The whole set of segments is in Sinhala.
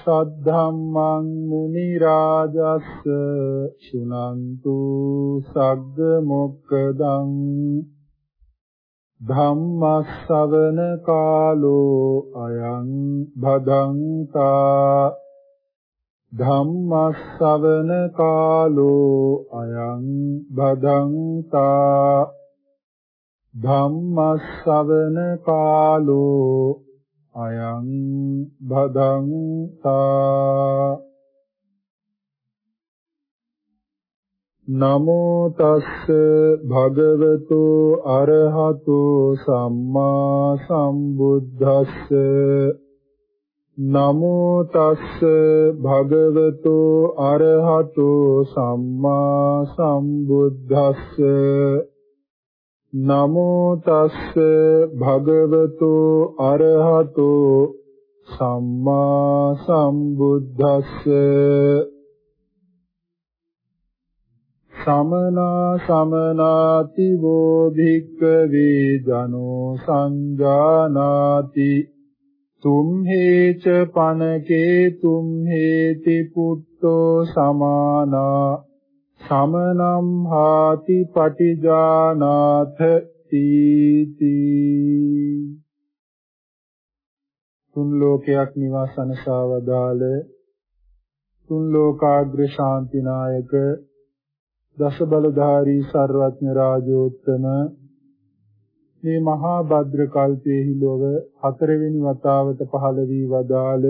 සද්ධම්මං මුනි රාජස්ස සුනන්තු සග්ග මොක්කදං ධම්මස්සවන කාලෝ අයං භදංතා ධම්මස්සවන කාලෝ අයං භදංතා ධම්මස්සවන කාලෝ අයං භදංතා නමෝ තස්ස භගවතු අරහතු සම්මා සම්බුද්දස්ස නමෝ තස්ස භගවතු අරහතු සම්මා සම්බුද්දස්ස නමෝ තස්ස භගවතු අරහතු සම්මා සම්බුද්දස්ස සමනා සමනාති වෝ භික්ඛවේ ජනෝ සංජානාති තුම්හේච පනකේ තුම්හේති පුත්තෝ සමානා සමනම් හාති පටිජානාත තීති තුන් ලෝකයක් නිවාසනසවදාල තුන් ලෝකාග්‍ර ශාන්තිනායක දස බලධාරී සර්වඥ රාජෝත්තම මේ මහා භද්‍ර කල්පයේහි ලොව හතරවෙනි වතාවට පහළ වී වදාළ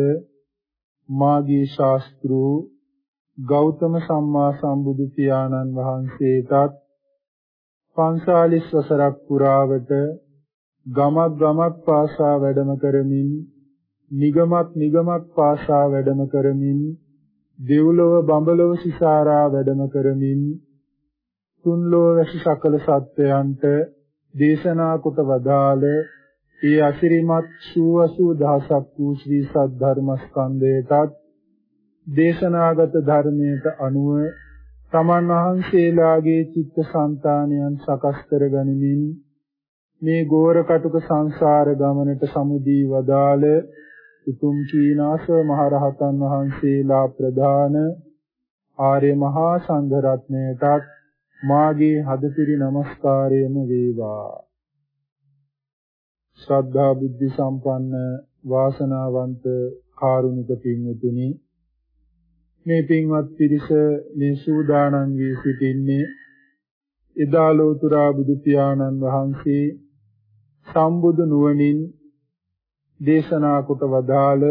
මාගේ ශාස්ත්‍රු ගෞතම සම්මා සම්බුදු පියාණන් වහන්සේටත් පන්සාලිස් වසරක් පුරාවට ගමක් ගමක් පාසා වැඩම කරමින් නිගමක් නිගමක් පාසා වැඩම කරමින් දෙව්ලොව බඹලොව සිසාරා වැඩම කරමින් තුන්ලොව වැසි සකල සත්වයන්ට දේශනා කොට වදාළ ඒ අසිරිමත් 80 දහසක් වූ ශ්‍රී සද්ධර්මස්කන්ධයටත් දේශනාගත ධර්මයට අනුව තමන් වහන්සේලාගේ චිත්ත සංතානයන් සකස් කර ගනිමින් මේ ගෝර කටුක සංසාර ගමනට සමුදී වදාළ උතුම් චීනාසව මහරහතන් වහන්සේලා ප්‍රධාන ආර්ය මහා සංඝ රත්නයටත් මාගේ හදපිරි নমස්කාරයම වේවා. ශ්‍රද්ධා බුද්ධ සම්පන්න වාසනාවන්ත කාරුණික පින්වතුනි මේ පින්වත් පිරිස මේ සූදානම් වී සිටින්නේ එදා ලෝතුරා බුදු පියාණන් වහන්සේ සම්බුදු නුවණින් දේශනා කොට වදාළ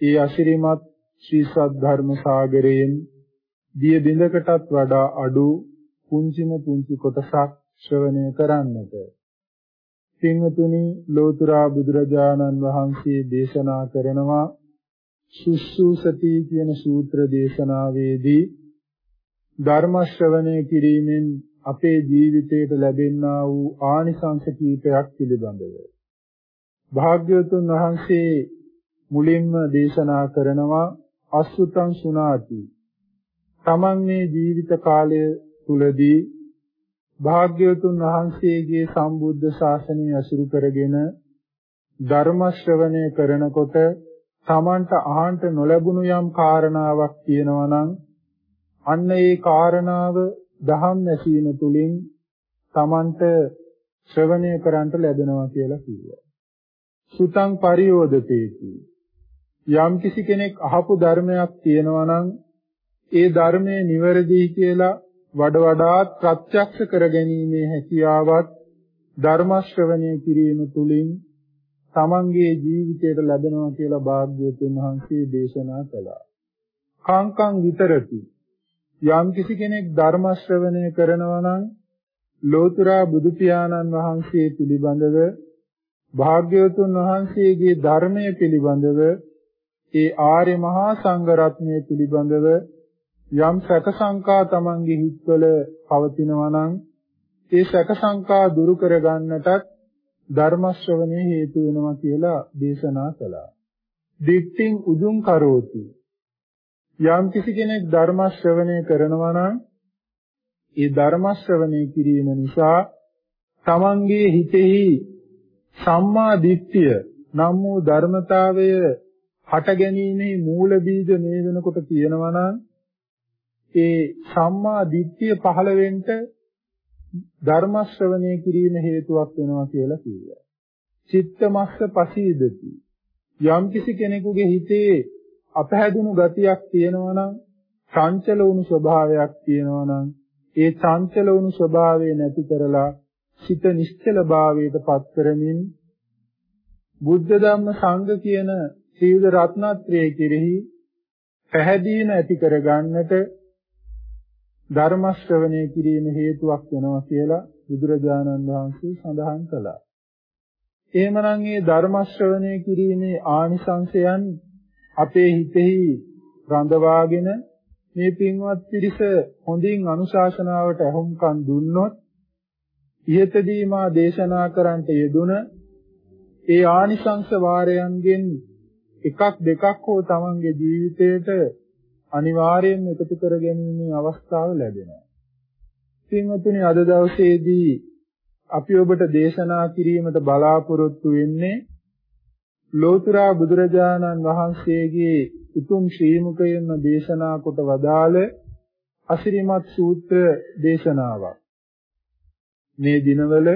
ඒ අශිරිමත් ශ්‍රී සද්ධර්ම සාගරයෙන් දිය බිඳකටත් වඩා අඩු පුංචිම පුංචි කොටසක් ශ්‍රවණය කරන්නට. පින්වතුනි ලෝතුරා බුදුරජාණන් වහන්සේ දේශනා කරනවා සුසුසති කියන සූත්‍ර දේශනාවේදී ධර්ම ශ්‍රවණය කිරීමෙන් අපේ ජීවිතයට ලැබෙනා වූ ආනිසංස කීපයක් පිළිබඳව. භාග්‍යවතුන් වහන්සේ මුලින්ම දේශනා කරනවා අසුතං සුනාති. තමන් මේ ජීවිත කාලය තුලදී භාග්‍යවතුන් වහන්සේගේ සම්බුද්ධ ශාසනය අසුරු කරගෙන ධර්ම ශ්‍රවණය කරනකොට තමන්ට අහන්න නොලැබුණු යම් කාරණාවක් තියෙනවා නම් අන්න ඒ කාරණාව දහම් නැසීම තුලින් තමන්ට ශ්‍රවණය කරන්ට ලැබෙනවා කියලා කිව්වා. සුතං පරියෝදතේති. යම් කිසි කෙනෙක් අහපු ධර්මයක් තියෙනවා නම් ඒ ධර්මයේ නිවැරදි කියලා වඩ වඩාත් ප්‍රත්‍යක්ෂ කරගැනීමේ හැකියාවත් ධර්ම ශ්‍රවණය කිරීම තුළින් තමන්ගේ ජීවිතයට ලැබෙනවා කියලා භාග්‍යවතුන් වහන්සේ දේශනා කළා. කාංකං විතරති යම් කිසි කෙනෙක් ධර්ම ශ්‍රවණය කරනවා නම් ලෝතුරා බුදු පියාණන් වහන්සේ පිළිබඳව භාග්‍යවතුන් වහන්සේගේ ධර්මයේ පිළිබඳව ඒ ආර්ය මහා සංඝ රත්නය පිළිබඳව යම් සැක සංකා තමන්ගේ හිත්වල පවතිනවා නම් ඒ සැක සංකා දුරු කරගන්නටත් ධර්ම ශ්‍රවණය හේතු වෙනවා කියලා දේශනා කළා. දික්තිං උදුං කරෝති. යම් කිසි කෙනෙක් ධර්ම ශ්‍රවණය කරනවා නම් ඒ ධර්ම ශ්‍රවණය කිරීම නිසා තමන්ගේ හිතෙහි සම්මා දිට්ඨිය නම් වූ ධර්මතාවය හට ගැනීමේ මූල බීජ මේ වෙනකොට තියෙනවා නම් ඒ සම්මා දිට්ඨිය පහළ වෙන්න ධර්ම ශ්‍රවණය කිරීම හේතුවක් වෙනවා කියලා කිව්වා. චිත්තමස්ස පසීදති. යම් කිසි කෙනෙකුගේ හිතේ අපහැදුණු ගතියක් තියෙනවා නම් චංචල වුණු ස්වභාවයක් තියෙනවා නම් ඒ චංචල වුණු ස්වභාවය නැති කරලා සිත නිශ්චල භාවයට පත් කරමින් බුද්ධ ධම්ම සංඝ කියන ත්‍රිවිධ රත්නත්‍රයේ කෙරෙහි පැහැදීම ඇති කරගන්නට ධර්ම ශ්‍රවණය කිරීම හේතුවක් වෙනවා කියලා බුදුරජාණන් වහන්සේ සඳහන් කළා. එහෙමනම් මේ ධර්ම ශ්‍රවණය කිරීමේ ආනිසංශයන් අපේ හිතෙහි රඳවාගෙන මේ පින්වත් පිරිස හොඳින් අනුශාසනාවට අහුම්කම් දුන්නොත් ඉහතදී මා දේශනා කරන්නට යෙදුන ඒ ආනිසංස වාරයන්ගෙන් එකක් දෙකක් හෝ තමන්ගේ ජීවිතයට අනිවාර්යයෙන්ම එකතු කර ගැනීමේ අවස්ථාව ලැබෙනවා. පින්වතුනි අද දවසේදී අපි ඔබට දේශනා කිරීමට බලාපොරොත්තු වෙන්නේ ලෝතර බුදුරජාණන් වහන්සේගේ උතුම් ශ්‍රී මුඛයෙන්ම දේශනා කොට වදාළ අසිරිමත් සූත්‍ර දේශනාවක්. මේ දිනවල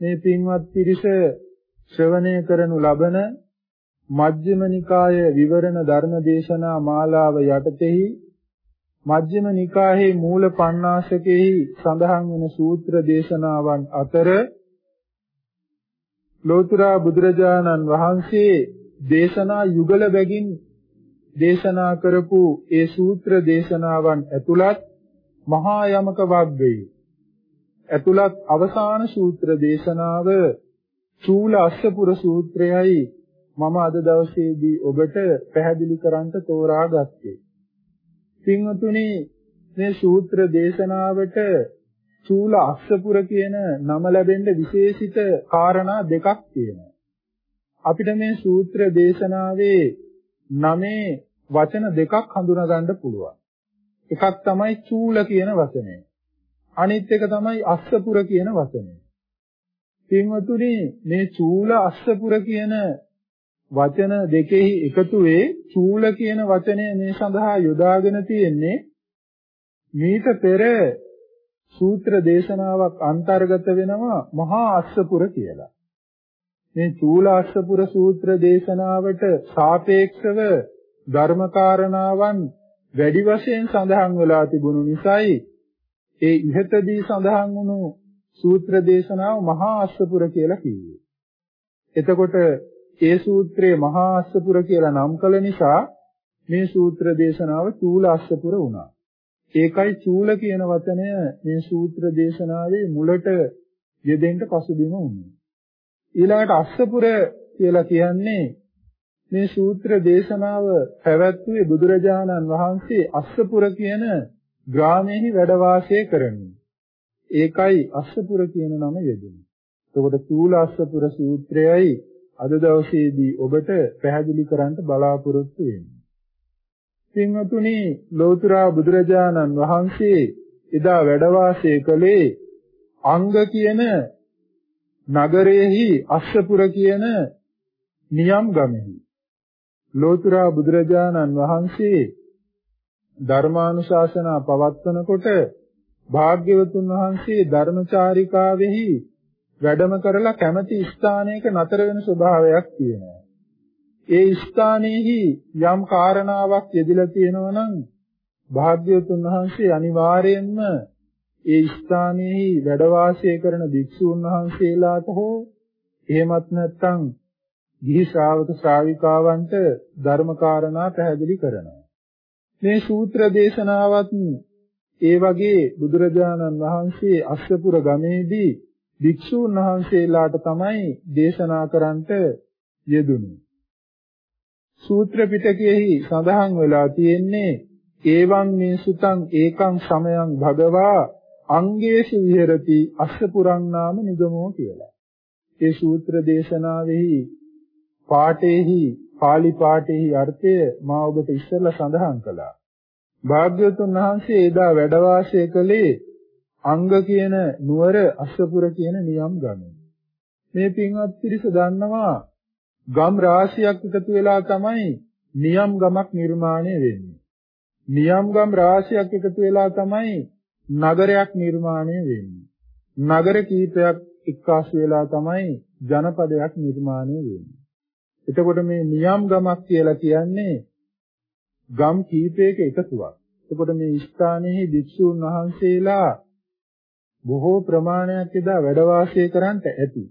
මේ පින්වත් පිරිස ශ්‍රවණය කරනු ලබන මජ්ක්‍ධිම නිකාය විවරණ ධර්ම දේශනා මාලාව යටතෙහි මජ්ක්‍ධිම නිකායේ මූල පණ්ණාසකෙහි සඳහන් වන සූත්‍ර දේශනාවන් අතර ලෝතර බුදුරජාණන් වහන්සේ දේශනා යුගල බැගින් දේශනා කරපු ඒ සූත්‍ර දේශනාවන් ඇතුළත් මහා යමක වග්ගයේ ඇතුළත් අවසාන සූත්‍ර දේශනාව චූල අස්සපුර සූත්‍රයයි මම අද දවසේදී ඔබට පැහැදිලි කරන්න තෝරාගත්තේ. පින්වතුනි මේ සූත්‍ර දේශනාවට චූල අස්සපුර කියන නම ලැබෙන්න විශේෂිත කාරණා දෙකක් තියෙනවා. අපිට මේ සූත්‍ර දේශනාවේ නමේ වචන දෙකක් හඳුනා ගන්න පුළුවන්. එකක් තමයි චූල කියන වචනය. අනිත් එක තමයි අස්සපුර කියන වචනය. පින්වතුනි මේ චූල අස්සපුර කියන වචන දෙකෙහි එකතුවේ චූල කියන වචනය මේ සඳහා යොදාගෙන තියෙන්නේ මීට පෙර සූත්‍ර දේශනාවක් අන්තර්ගත වෙනවා මහා අස්සපුර කියලා. මේ චූල අස්සපුර සූත්‍ර දේශනාවට සාපේක්ෂව ධර්මකාරණාවන් වැඩි වශයෙන් සඳහන් වෙලා තිබුණු නිසායි ඒ ඉහතදී සඳහන් වුණු සූත්‍ර දේශනාව මහා අස්සපුර කියලා කිව්වේ. එතකොට ඒ සූත්‍රයේ මහා අස්සපුර කියලා නම් කළ නිසා මේ සූත්‍ර දේශනාව චූල අස්සපුර වුණා. ඒකයි චූල කියන වචනය මේ සූත්‍ර දේශනාවේ මුලට යෙදෙන්න පසුබිම වුණේ. ඊළඟට අස්සපුර කියලා කියන්නේ මේ සූත්‍ර දේශනාව පැවැත්වුවේ බුදුරජාණන් වහන්සේ අස්සපුර කියන ග්‍රාමයේහි වැඩ වාසය කරමින්. ඒකයි අස්සපුර කියන නම යෙදුනේ. එතකොට චූල අස්සපුර සූත්‍රයයි අද දවසේදී ඔබට පැහැදිලි කරන්න බලාපොරොත්තු වෙන්නේ. පින්වතුනි ලෞතර බුදුරජාණන් වහන්සේ එදා වැඩ වාසය කළේ අංග කියන නගරයේහි අස්සපුර කියන නියම් ගමෙහි. ලෞතර බුදුරජාණන් වහන්සේ ධර්මානුශාසනා පවත්වනකොට භාග්‍යවතුන් වහන්සේ ධර්මචාරිකාවෙහි වැඩම කරලා කැමැති ස්ථානයක නතර වෙන ස්වභාවයක් තියෙනවා. ඒ ස්ථානයේහි යම් කාරණාවක් යෙදিলা තියෙනවා නම් භාග්‍යවතුන් වහන්සේ අනිවාර්යයෙන්ම ඒ ස්ථානයේහි වැඩ වාසය කරන භික්ෂූන් වහන්සේලාට හෝ එහෙමත් නැත්නම් ගිහි ශ්‍රාවක ශ්‍රාවිකාවන්ට ධර්ම කාරණා පැහැදිලි කරනවා. මේ සූත්‍ර දේශනාවත් ඒ වගේ බුදුරජාණන් වහන්සේ අස්සපුර ගමේදී භික්ෂූන් වහන්සේලාට තමයි දේශනා කරන්නට යෙදුනේ. සූත්‍ර පිටකයේහි සඳහන් වෙලා තියෙන්නේ ඒවං මේ සුතං ඒකං සමයං භගවා අංගේසු විහෙරති අස්සපුරං නාම නිගමෝ කියලා. ඒ සූත්‍ර දේශනාවෙහි පාඨේහි pāli පාඨේහි අර්ථය මා ඔබට ඉස්සෙල්ලා සඳහන් කළා. භාග්‍යවතුන් වහන්සේ එදා වැඩ වාසය කළේ අංග කියන නුවර අස්සපුර කියන නියම් ගමේ. මේ පින්වත් පිරිස දන්නවා ගම් රාශියක් එකතු වෙලා තමයි නියම් ගමක් නිර්මාණය වෙන්නේ. නියම් ගම් රාශියක් එකතු වෙලා තමයි නගරයක් නිර්මාණය වෙන්නේ. නගර කීපයක් එක්කාසු වෙලා තමයි ජනපදයක් නිර්මාණය වෙන්නේ. එතකොට මේ නියම් ගමක් කියලා කියන්නේ ගම් කීපයක එකතුවක්. එතකොට මේ ස්ථානයේ භික්ෂූන් වහන්සේලා බොහෝ ප්‍රමාණයක් එදා වැඩ වාසය කරන්නට ඇති.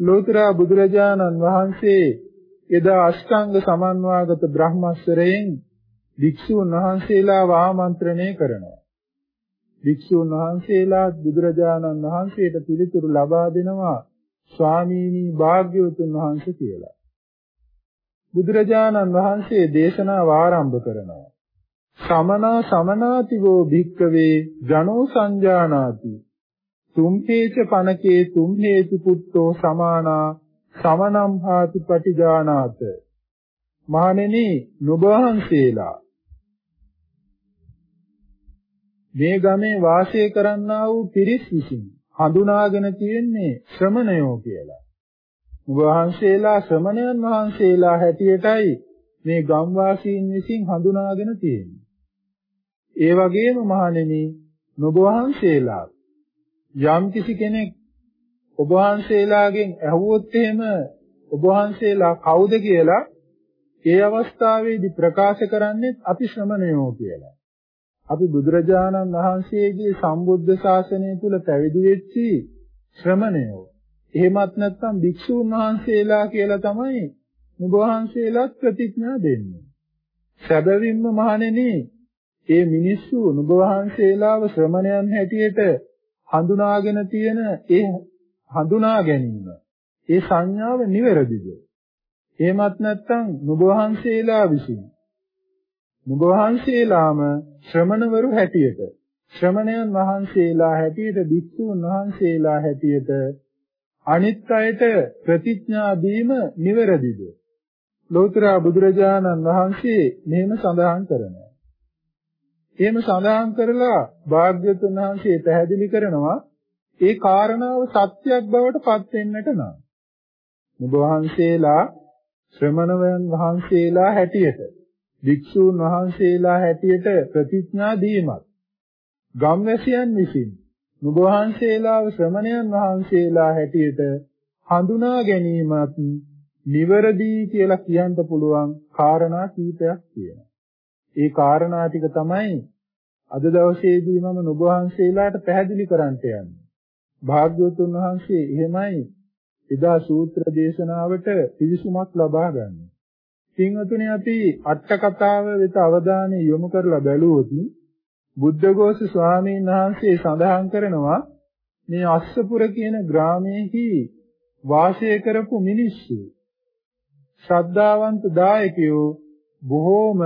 ලෝතර බුදුරජාණන් වහන්සේ එදා අෂ්ටාංග සමන්වාගත බ්‍රහ්මස්වරයෙන් භික්ෂූන් වහන්සේලාව ආමන්ත්‍රණය කරනවා. භික්ෂූන් වහන්සේලා බුදුරජාණන් වහන්සේට පිළිතුරු ලබා දෙනවා ස්වාමීනි භාග්‍යවතුන් වහන්සේ කියලා. බුදුරජාණන් වහන්සේ දේශනාව ආරම්භ කරනවා. සමනා සමනාතිවෝ භික්කවේ ජනෝ සංජානාති තුම්හේච පනකේ තුම්හේති පුත්තෝ සමානා සමනම් හාති පටිජානාත මහණෙනි නුබවහන්සේලා මේ ගමේ වාසය කරන්නා වූ පිරිස් විසින් හඳුනාගෙන තියෙන්නේ ශ්‍රමණයෝ කියලා. වහන්සේලා ශ්‍රමණයන් වහන්සේලා හැටියටයි මේ ගම් වාසීන් විසින් හඳුනාගෙන තියෙන්නේ. ඒ වගේම මහණෙනි නුඹ වහන්සේලා යම් කිසි කෙනෙක් ඔබ වහන්සේලාගෙන් ඇහුවොත් එහෙම ඔබ වහන්සේලා කවුද කියලා ඒ අවස්ථාවේදී ප්‍රකාශ කරන්නේ අපි ශ්‍රමණයෝ කියලා. අපි බුදුරජාණන් වහන්සේගේ සම්බුද්ධ ශාසනය තුල පැවිදි වෙච්චි ශ්‍රමණයෝ. එහෙමත් නැත්නම් භික්ෂූන් වහන්සේලා කියලා තමයි නුඹ වහන්සේලාත් ප්‍රතිඥා දෙන්නේ. සැබවින්ම මහණෙනි, මේ මිනිස්සු නුඹ වහන්සේලාව ශ්‍රමණයන් හැටියට හඳුනාගෙන තියෙන ඒ හඳුනා ගැනීම ඒ සංඥාව නිවැරදිද? එහෙමත් නැත්නම් නුඹ වහන්සේලා විසින් නුඹ වහන්සේලාම ශ්‍රමණවරු හැටියට ශ්‍රමණයන් වහන්සේලා හැටියට භික්ෂුන් වහන්සේලා හැටියට අනිත් අයට ප්‍රතිඥා දීම නිවැරදිද? ලෝතර බුදුරජාණන් වහන්සේ මෙහෙම සඳහන් කරනවා. එහෙම සඳහන් කරලා භාග්‍යවතුන් වහන්සේ පැහැදිලි කරනවා ඒ කාරණාව සත්‍යයක් බවට පත් වෙන්නට නම්. නුඹ වහන්සේලා ශ්‍රමණයන් වහන්සේලා හැටියට භික්ෂූන් වහන්සේලා හැටියට ප්‍රතිඥා දීමත් ගම්වැසියන් විසින් නුඹ වහන්සේලාව ශ්‍රමණයන් වහන්සේලා හැටියට හඳුනා ගැනීමත් නිවැරදි කියලා කියන්න පුළුවන් කාරණා කීපයක් තියෙනවා. ඒ කාරණා ටික තමයි අද දවසේදී මම නුඹ වහන්සේලාට පැහැදිලි කරන්නට යන්නේ. භාග්‍යවතුන් වහන්සේ එහෙමයි එදා සූත්‍ර දේශනාවට පිවිසුමක් ලබා ගන්න. පින්වතුනි අපි අට කතාව වෙත අවධානය යොමු කරලා බැලුවොත් බුද්ධඝෝෂ ස්වාමීන් වහන්සේ සඳහන් කරනවා මේ අස්සපුර කියන ග්‍රාමයේහි වාසය කරපු මිනිස්සු ශ්‍රද්ධාවන්ත දායකයෝ බොහෝම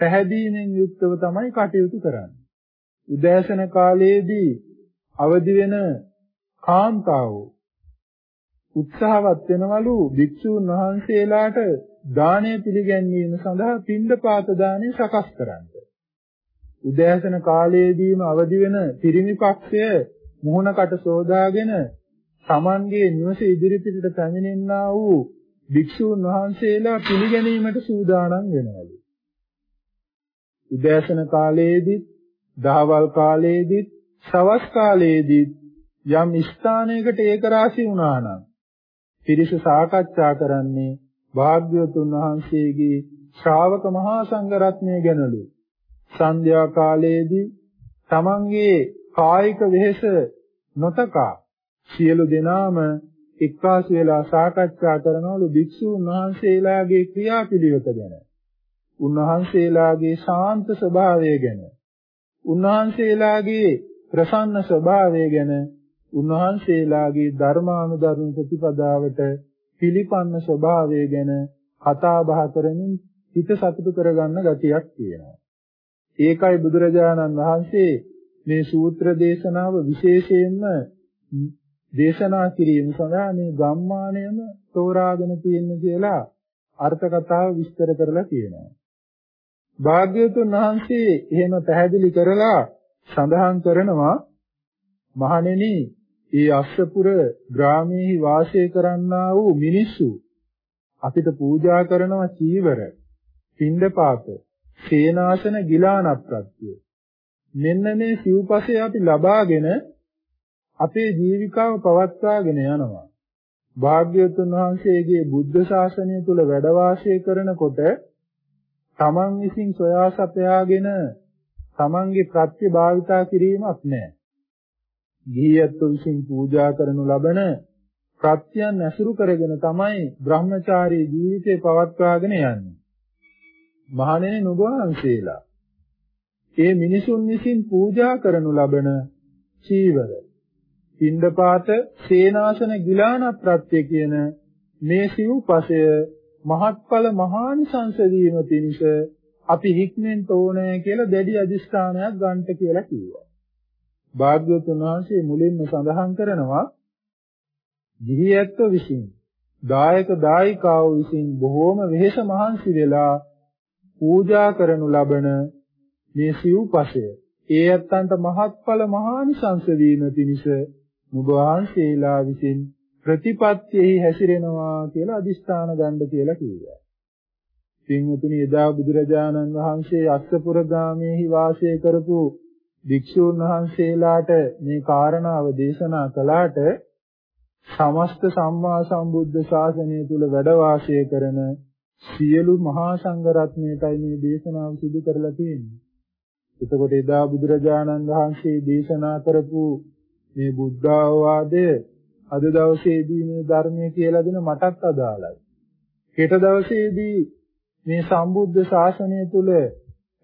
පැහැදීමෙන් යුක්තව තමයි කටයුතු කරන්නේ. උදෑසන කාලයේදී අවදි වෙන කාන්තාවෝ උත්සාහවත් වෙනවලු භික්ෂූන් වහන්සේලාට දානය පිළිගැන්වීම සඳහා පින්ඩපාත දානය සකස් කරන්න. උදෑසන කාලයේදීම අවදි වෙන පිරිමි පක්ෂය මුහුණකට සෝදාගෙන Tamanගේ නිවස ඉදිරිපිටට පැමිණෙන්නා වූ භික්ෂූන් වහන්සේලා පිළිගැනීමට සූදානම් වෙනවලු. උදෑසන කාලයේදී, දහවල් කාලයේදී, සවස් කාලයේදී යම් ස්ථානයකට ඒක රාශි වුණා නම් පිරිස සාකච්ඡා කරන්නේ භාග්‍යවතුන් වහන්සේගේ ශ්‍රාවක මහා සංඝ රත්නය ගැනලු. සන්ධ්‍යා කාලයේදී තමන්ගේ කායික වෙහෙස නොතකා සියලු දෙනාම එක්කාසු වෙලා සාකච්ඡා කරනවලු භික්ෂූන් වහන්සේලාගේ ක්‍රියාපිළිවෙත ගැන. උන්වහන්සේලාගේ ශාන්ත ස්වභාවය ගැන. උන්වහන්සේලාගේ ප්‍රසන්න ස්වභාවය ගැන උන්වහන්සේලාගේ ධර්මානුධර්ම ප්‍රතිපදාවට පිළිපන්න ස්වභාවය ගැන කතා බහ කරමින් හිත සතුටු කරගන්න ගතියක් තියෙනවා. ඒකයි බුදුරජාණන් වහන්සේ මේ සූත්‍ර දේශනාව විශේෂයෙන්ම දේශනා කිරීම සඳහා මේ ගම්මානයම තෝරාගෙන තියෙන කියලා අර්ථ කතාව විස්තර කරලා තියෙනවා. භාග්‍යවතුන් වහන්සේ එහෙම පැහැදිලි කරලා සඳහන් කරනවා මහණෙනි, ඒ අස්සපුර ග්‍රාමයේ වාසය කරන්නා වූ මිනිස්සු අපිට පූජා කරනවා චීවර, පින්ඩපාත, සේනාසන ගිලානප්‍රත්‍ය. මෙන්න මේ සිව්පසේ අපි ලබාගෙන අපේ ජීවිකාව පවත්වාගෙන යනවා. භාග්‍යවතුන් වහන්සේගේ බුද්ධ ශාසනය තුල වැඩ වාසය කරනකොට තමන් විසින් සොයා සපයාගෙන තමන්ගේ ප්‍රත්‍ය භාවිතා කිරීමක් නැහැ. ගිහියත් විසින් පූජා කරනු ලබන ප්‍රත්‍යයන් ඇසුරු කරගෙන තමයි බ්‍රහ්මචාරී ජීවිතේ පවත්වාගෙන යන්නේ. මහණෙනි නුඹ වහන්සේලා ඒ මිනිසුන් විසින් පූජා කරනු ලබන චීවර පින්ඩපාත සේනාසන ගිලාන ප්‍රත්‍ය කියන මේ සිව්පසය මහත්ඵල මහානිසංස වීම පිණිස අපි හික්මෙන් තෝනේ කියලා දැඩි අදිස්ථානයක් ගන්නට කියලා කිව්වා. භාග්‍යවතුන් වහන්සේ මුලින්ම සඳහන් කරනවා ගිහියැත්ත විසින් දායක දායිකාව විසින් බොහෝම වෙහෙස මහන්සි වෙලා පූජා කරනු ලබන මේ සිව්පසය ඒ ඇත්තන්ට මහත්ඵල මහානිසංස වීම පිණිස නුඹ වහන්සේලා විසින් ප්‍රතිපත්තියෙහි හැසිරෙනවා කියලා අදිස්ථාන ගන්න කියලා කිව්වා. පින්වතුනි එදා බුදුරජාණන් වහන්සේ අස්සපුර ගාමේහි වාසය කරපු භික්ෂූන් වහන්සේලාට මේ කාරණාව දේශනා කළාට සමස්ත සම්මා සම්බුද්ධ ශාසනය තුල වැඩ වාසය කරන සියලු මහා සංඝ රත්නයටයි මේ දේශනාව සිදු කරලා තියෙන්නේ. එතකොට එදා බුදුරජාණන් වහන්සේ දේශනා කරපු මේ බුද්ධ අවවාදය අද දවසේදී මේ ධර්මය කියලා දෙන මටත් අදාළයි. හෙට දවසේදී මේ සම්බුද්ධ ශාසනය තුල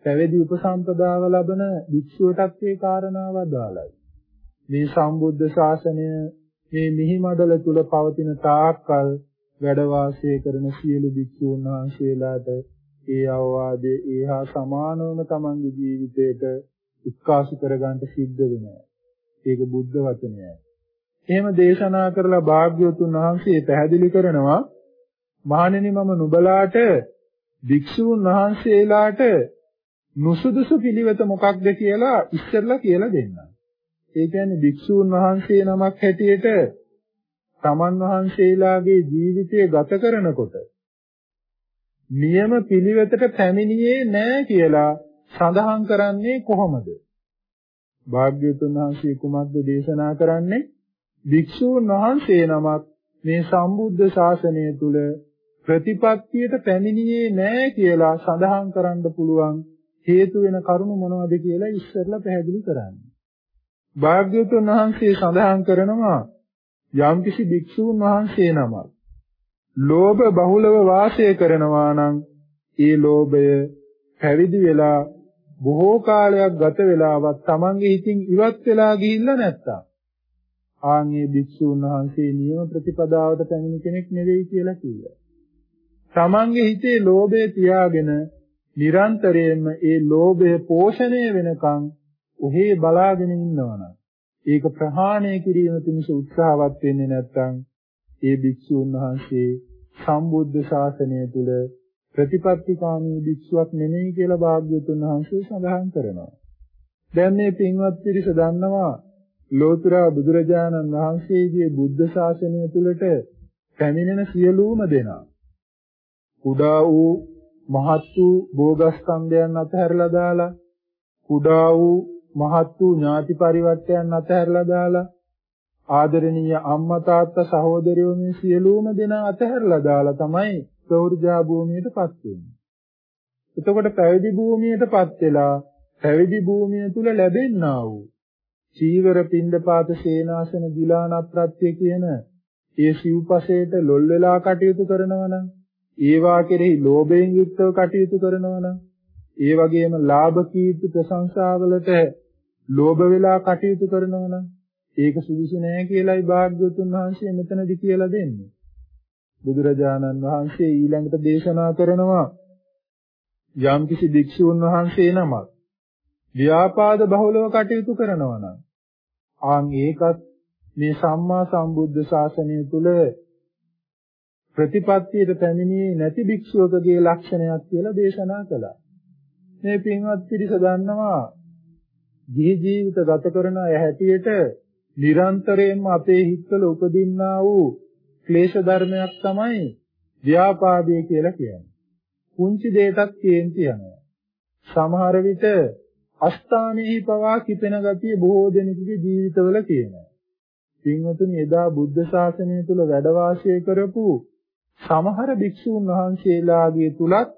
පැවිදි උපසම්පදාව ලබන භික්ෂුවටත් මේ කාරණාව අදාළයි. මේ සම්බුද්ධ ශාසනය මේ මිහිමඩල තුල පවතින තාක්කල් වැඩ වාසය කරන සියලු භික්ෂූන් වහන්සේලාට ඒ අවවාදයේ ඒහා සමානවම තමන්ගේ ජීවිතයට උත්කාශ කරගන්න සිද්ධ වෙනවා. ඒක බුද්ධ වචනයයි. එහෙම දේශනා කරලා භාග්‍යවතුන් වහන්සේ පැහැදිලි කරනවා මහණෙනි මම නුඹලාට භික්ෂූන් වහන්සේලාට නුසුදුසු පිළිවෙත මොකක්ද කියලා ඉස්සෙල්ලා කියලා දෙන්නම්. ඒ කියන්නේ භික්ෂූන් වහන්සේ නමක් හැටියට තමන් වහන්සේලාගේ ජීවිතය ගත කරනකොට නියම පිළිවෙතට පැමිණියේ නැහැ කියලා සඳහන් කරන්නේ කොහොමද? භාග්‍යවතුන් වහන්සේ කුමක්ද දේශනා කරන්නේ? භික්ෂූන් වහන්සේ නමක් මේ සම්බුද්ධ ශාසනය තුල ප්‍රතිපත්තියට පැමිණියේ නැහැ කියලා සඳහන් කරන්න පුළුවන් හේතු වෙන කරුණු මොනවද කියලා ඉස්සෙල්ලා පැහැදිලි කරන්නේ. භාග්‍යවතුන් වහන්සේ සඳහන් කරනවා යම්කිසි භික්ෂූන් වහන්සේ නමක් ලෝභ බහුලව වාසය කරනවා නම් ඒ ලෝභය පැවිදි වෙලා බොහෝ කාලයක් ගත වෙලාවත් Tamange හිතින් ඉවත් වෙලා ගිහිල්ලා නැත්තම් ආන්ගේ භික්ෂුන් වහන්සේ නියම ප්‍රතිපදාවට පැමිණි කෙනෙක් නෙවෙයි කියලා කිව්වා. Tamange හිතේ ලෝභය තියාගෙන නිරන්තරයෙන්ම ඒ ලෝභය පෝෂණය වෙනකන් ඔහේ බලාගෙන ඉන්නවනම් ඒක ප්‍රහාණය කිරීම පිණිස උත්සාහවත් වෙන්නේ නැත්නම් ඒ භික්ෂුන් වහන්සේ සම්බුද්ධ ශාසනය තුල ප්‍රතිපත්තිකාමී භික්ෂුවක් නෙමෙයි කියලා භාග්‍යවතුන් වහන්සේ සඳහන් කරනවා. දැන් මේ පින්වත් පිරිස දන්නවා ලෝතර බුදුරජාණන් වහන්සේගේ බුද්ධ ශාසනය තුළට පැමිණෙන සියලුම දෙනා කුඩා වූ මහත් වූ භෝගස්කන්ධයන් අතහැරලා දාලා කුඩා වූ මහත් වූ ඥාති පරිවර්තයන් අතහැරලා දාලා ආදරණීය අම්මා තාත්තා සහෝදරයෝ මේ සියලුම දෙනා අතහැරලා දාලා තමයි ප්‍රවෘජා භූමියටපත් වෙන්නේ. එතකොට පැවිදි භූමියටපත් වෙලා පැවිදි භූමිය තුල ලැබෙන්නා වූ චීවර පින්ඩපාත සේනාසන ගිලාන ප්‍රත්‍ය කියන ඒ සිව්පසේට ලොල් වෙලා කටයුතු කරනවා නම් ඒවා කෙරෙහි ලෝභයෙන් යුක්තව කටයුතු කරනවා නම් ඒ වගේම ලාභ කීර්ති ප්‍රශංසාවලට ලෝභ වෙලා කටයුතු කරනවා නම් ඒක සුදුසු නෑ කියලායි භාග්‍යවතුන් වහන්සේ මෙතනදි කියලා දෙන්නේ. බුදුරජාණන් වහන්සේ ඊළඟට දේශනා කරනවා යම්කිසි භික්ෂුන් වහන්සේ නමක් ව්‍යාපාද බහුලව කටයුතු කරනවා නම් ආන් ඒකත් මේ සම්මා සම්බුද්ධ ශාසනය තුල ප්‍රතිපත්තියට පැමිණියේ නැති භික්ෂුවකගේ ලක්ෂණයක් කියලා දේශනා කළා. මේ පින්වත් පිරිස දන්නවා ගිහි ජීවිත ගත කරන අය හැටියට නිරන්තරයෙන්ම අපේ හිතවල උපදින්නා වූ ක්ලේශ ධර්මයක් තමයි ව්‍යාපාදය කියලා කියන්නේ. පුංචි දෙයකටත් කේන්ති යනවා. සමහර විට අස්ථානෙහි පවා කිපෙන ගතිය බොහෝ දෙනෙකුගේ ජීවිතවල තියෙනවා. පින්වතුනි එදා බුද්ධ ශාසනය තුල වැඩ වාසය කරපු සමහර භික්ෂූන් වහන්සේලාගේ තුලත්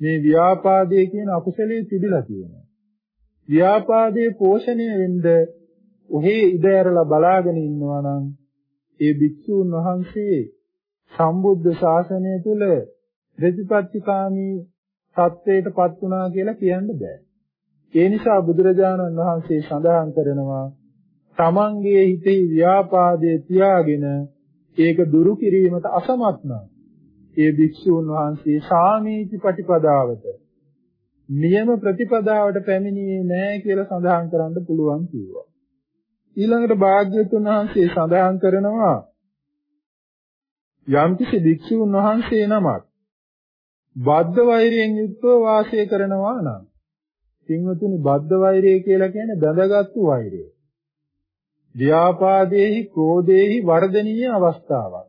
මේ ව්‍යාපාදයේ කියන අකුසලයේ තිබිලා තියෙනවා. ව්‍යාපාදයේ පෝෂණය වෙන්න ඔහේ ඉඩ ඇරලා බලාගෙන ඉන්නවා නම් ඒ භික්ෂූන් වහන්සේ සම්බුද්ධ ශාසනය තුල ප්‍රතිපත්තිකාමී සත්‍යයටපත් වුණා කියලා කියන්න බෑ. ඒ නිසා බුදුරජාණන් වහන්සේ සඳහන් කරනවා තමන්ගේ හිතේ ව්‍යාපාදයේ තියාගෙන ඒක දුරු කිරීමට අසමත් නම් ඒ භික්ෂූන් වහන්සේ සාමීචි ප්‍රතිපදාවට නියම ප්‍රතිපදාවට පැමිණියේ නැහැ කියලා සඳහන් කරන්න පුළුවන් කිව්වා. ඊළඟට භාග්‍යවතුන් වහන්සේ සඳහන් කරනවා යම්කිසි භික්ෂූන් වහන්සේ නමක් බද්ධ වෛරයෙන් යුක්තව වාසය කරනවා නම් පින්වතුනි බද්ධ වෛරය කියලා කියන්නේ බැඳගත්තු වෛරය. ව්‍යාපාදේහි ක්‍රෝධේහි වර්ධනීය අවස්ථාවක්.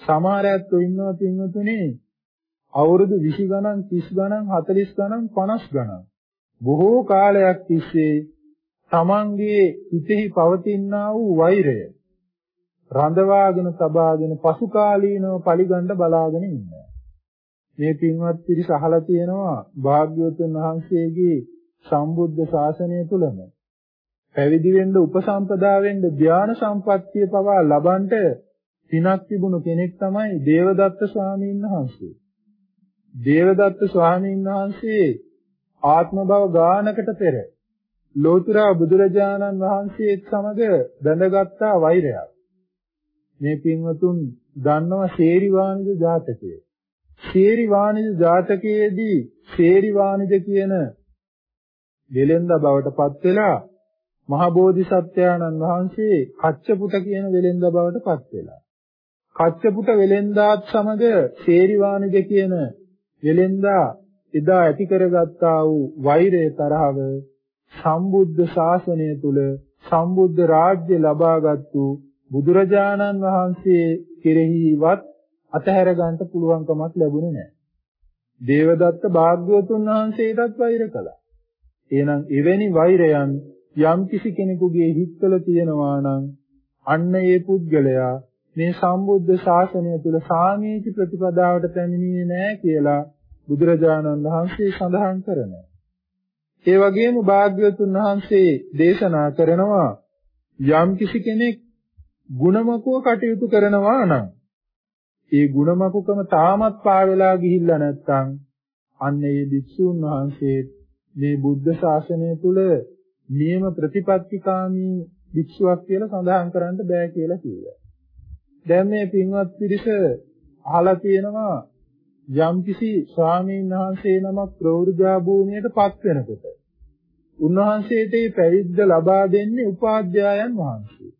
සමහර ඇත්තෝ ඉන්නවා පින්වතුනි අවුරුදු 20 ගණන් 30 ගණන් 40 ගණන් 50 ගණන් බොහෝ කාලයක් තිස්සේ තමන්ගේ හිතෙහි පවතිනා වූ වෛරය රඳවාගෙන තබාගෙන පසු කාලීනව පරිගණ්ඩ බලාගෙන ඉන්නවා. මේ පින්වත් පිරිස අහලා තියෙනවා භාග්‍යවතුන් වහන්සේගේ සම්බුද්ධ ශාසනය තුලම පැවිදි වෙන්න උපසම්පදා වෙන්න ධාන සම්පත්තිය පවා ලබන්ට පිනක් තිබුණු කෙනෙක් තමයි දේවදත්ත ස්වාමීන් වහන්සේ. දේවදත්ත ස්වාමීන් වහන්සේ ආත්ම භව ගානකට පෙර ලෝතර බුදුරජාණන් වහන්සේත් සමග බැඳගත්තා වෛරයක්. මේ පින්වතුන් දන්නවා ශේරි වාණිජ ජාතකය. ශේරි වාණිජ ජාතකයේදී ශේරි වාණිජ කියන දෙලෙන්ද බවට පත් වෙලා මහ බෝධිසත්වයාණන් වහන්සේ කච්චපුට කියන වෙලෙන්ද බවට පත් වෙලා. කච්චපුට වෙලෙන්දාත් සමග ශේරි වාණිජ කියන වෙලෙන්දා එදා ඇති කරගත්තා වූ වෛරය තරහව සම්බුද්ධ ශාසනය තුල සම්බුද්ධ රාජ්‍ය ලබාගත්තු බුදුරජාණන් වහන්සේ කෙරෙහිවත් අතහැර ගන්නට පුළුවන්කමක් ලැබුණේ නැහැ. දේවදත්ත භාග්‍යවතුන් වහන්සේටත් වෛර කළා. එහෙනම් එවැනි වෛරයන් යම් කිසි කෙනෙකුගේ හිත්වල තියෙනවා නම් අන්න ඒ පුද්ගලයා මේ සම්බුද්ධ ශාසනය තුල සාමීච ප්‍රතිපදාවට පැමිණෙන්නේ නැහැ කියලා බුදුරජාණන් වහන්සේ සඳහන් කරනවා. ඒ වගේම භාග්‍යවතුන් වහන්සේ දේශනා කරනවා යම් කිසි කෙනෙක් ಗುಣමකෝ කටයුතු කරනවා නම් ඒ ಗುಣමකුකම තාමත් පාවෙලා ගිහිල්ලා නැත්නම් අන්න ඒ භික්ෂුන් වහන්සේ මේ බුද්ධ ශාසනය තුල නියම ප්‍රතිපත්තිකාමී භික්ෂුවක් කියලා සඳහන් කරන්න බෑ කියලා කිව්වා. දැන් මේ පින්වත් පිරිස අහලා තියෙනවා යම්කිසි ස්වාමීන් වහන්සේ නමක් ප්‍රවෘජා භූමියට පත් වෙනකොට උන්වහන්සේට මේ පැවිද්ද ලබා දෙන්නේ උපාධ්‍යායන් වහන්සේ.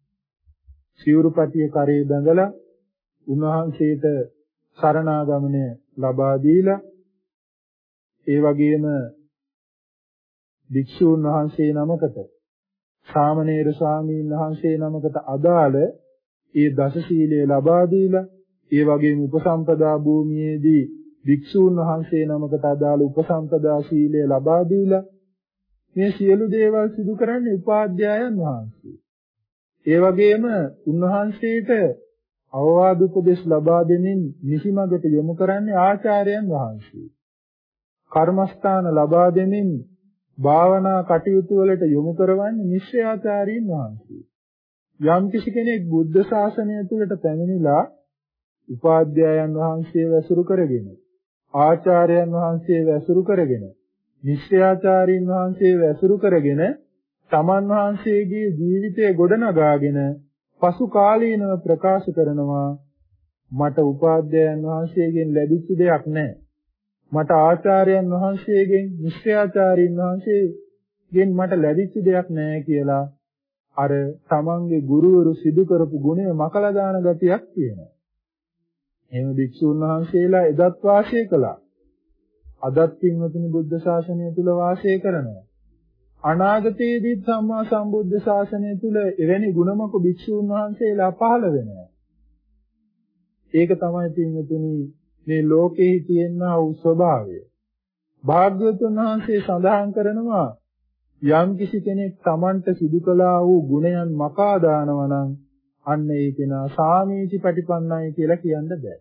සිවුරුපටිය කරේ බඳලා උන්වහන්සේට සරණාගමනය ලබා දීලා ඒ වගේම භික්ෂූන් වහන්සේ නමකට සාමණේර ස්වාමීන් වහන්සේ නමකට අදාළ ඒ දස සීලය ලබා දීලා ඒ වගේම උපසම්පදා භූමියේදී භික්ෂූන් වහන්සේ නමකට අදාළ උපසම්පදා සීලය ලබා දීලා මේ සියලු දේවල් සිදු කරන්නේ උපාධ්‍යායන් වහන්සේ. ඒ වගේම උන්වහන්සේට අවවාද උපදෙස් ලබා දෙමින් නිසිමඟට යොමු කරන්නේ ආචාර්යයන් වහන්සේ. කර්මස්ථාන ලබා දෙමින් භාවනා කටයුතු වලට යොමු කරවන්නේ නිශ්චයාචාරීන් වහන්සේ. යම් කිසි කෙනෙක් බුද්ධ ශාසනය තුළට පැමිණිලා උපාධ්‍යායන් වහන්සේ වැසුරු කරගෙන ආචාර්යයන් වහන්සේ වැසුරු කරගෙන නිශ්චයාචාරීන් වහන්සේ වැසුරු කරගෙන තමන් වහන්සේගේ ජීවිතය ගොඩනගාගෙන පසු කාලීනව ප්‍රකාශ කරනවා මට උපාධ්‍යයන් වහන්සේගෙන් ලැබිච්ච දෙයක් නැහැ. මට ආචාර්යයන් වහන්සේගෙන්, නිශ්චයාචාර්යින් වහන්සේගෙන් මට ලැබිච්ච දෙයක් නැහැ කියලා අර තමන්ගේ ගුරුවරු සිදු කරපු ගුණය මකලා දාන ගතියක් තියෙනවා. එහෙම භික්ෂුන් වහන්සේලා එදත් වාසය කළා. අදත් පින්වතුනි බුද්ධ ශාසනය තුල වාසය කරනවා. අනාගතයේදී සම්මා සම්බුද්ධ ශාසනය තුල එවැනි ගුණමක භික්ෂුන් වහන්සේලා පහළ වෙනවා. ඒක තමයි පින්වතුනි මේ ලෝකෙහි තියෙනා වූ ස්වභාවය. භාග්‍යවතුන් වහන්සේ සඳහන් කරනවා යම් කිසි කෙනෙක් Tamanට සිදු කළා වූ ගුණයන් මකා දානවා නම් අන්න ඒ කෙනා සාමීචි පටිපන්නයි කියලා කියන්න බෑ.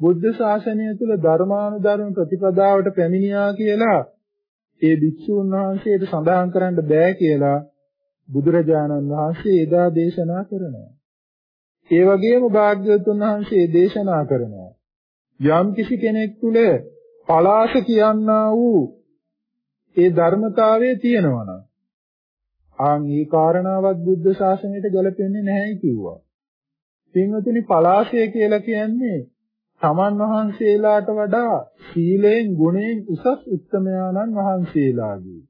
බුද්ධ ශාසනය තුල ධර්මානුධර්ම ප්‍රතිපදාවට පැමිණියා කියලා ඒ භික්ෂුන් වහන්සේට සඳහන් කරන්න බෑ කියලා බුදුරජාණන් වහන්සේ එදා දේශනා කරනවා. ඒ වගේම භාග්‍යවතුන් වහන්සේ දේශනා කරනවා. යම් කිසි කෙනෙක් තුල පලාස කියනා වූ ඒ ධර්මතාවය තියෙනවා නම් ආන් මේ කාරණාවත් බුද්ධ ශාසනයට ගැලපෙන්නේ නැහැයි කිව්වා. පින්වතුනි පලාසය කියලා කියන්නේ තමන් වහන්සේලාට වඩා සීලයෙන් ගුණයෙන් උසස් උත්තමයාණන් වහන්සේලාගේ.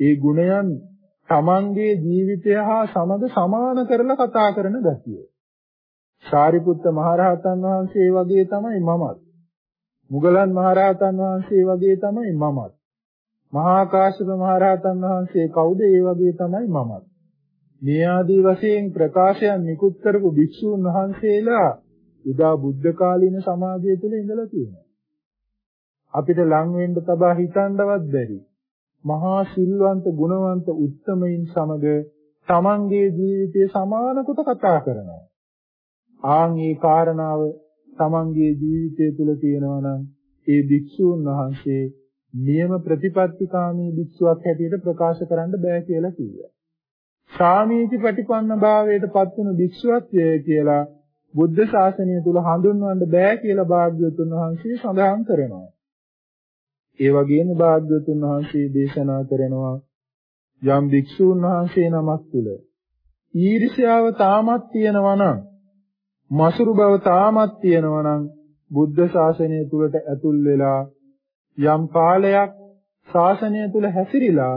ඒ ගුණයන් තමන්ගේ ජීවිතය හා සමග සමාන කරලා කතා කරන ගතිය. සාරිපුත්ත මහරහතන් වහන්සේ වගේ තමයි මමත්. මුගලන් මහරහතන් වහන්සේ වගේ තමයි මමත්. මහා කාශ්‍යප මහරහතන් වහන්සේ කවුද? ඒ වගේ තමයි මමත්. මේ ආදී වශයෙන් ප්‍රකාශයන් නිකුත් කරපු භික්ෂූන් වහන්සේලා උදා බුද්ධ කාලීන සමාජය තුළ ඉඳලා තියෙනවා. අපිට ලං වෙන්න තබා හිතන්නවත් බැරි. මහා සිල්වන්ත ගුණවන්ත උත්තමයින් සමග තමන්ගේ ජීවිතය සමාන කොට කතා කරනවා. ආන් මේ කාරණාව තමන්ගේ ජීවිතය තුළ තියෙනවා නම් ඒ භික්ෂූන් වහන්සේ නියම ප්‍රතිපත්තිකාමී භික්ෂුවක් හැටියට ප්‍රකාශ කරන්න බෑ කියලා කිව්වා. සාමීති ප්‍රතිපන්න භාවයට පත්වන භික්ෂුවක් කියලා බුද්ධ ශාසනය තුල හඳුන්වන්න බෑ කියලා භාග්‍යවතුන් වහන්සේ සඳහන් කරනවා. ඒ වගේම භාග්‍යවතුන් වහන්සේ දේශනා කරනවා යම් භික්ෂූන් වහන්සේ නමක් තුල ඊර්ෂ්‍යාව තාමත් තියෙනවා නම් මසුරු බව තාමත් තියෙනවා නම් බුද්ධ ශාසනය තුලට ඇතුල් වෙලා යම් කාලයක් ශාසනය තුල හැසිරීලා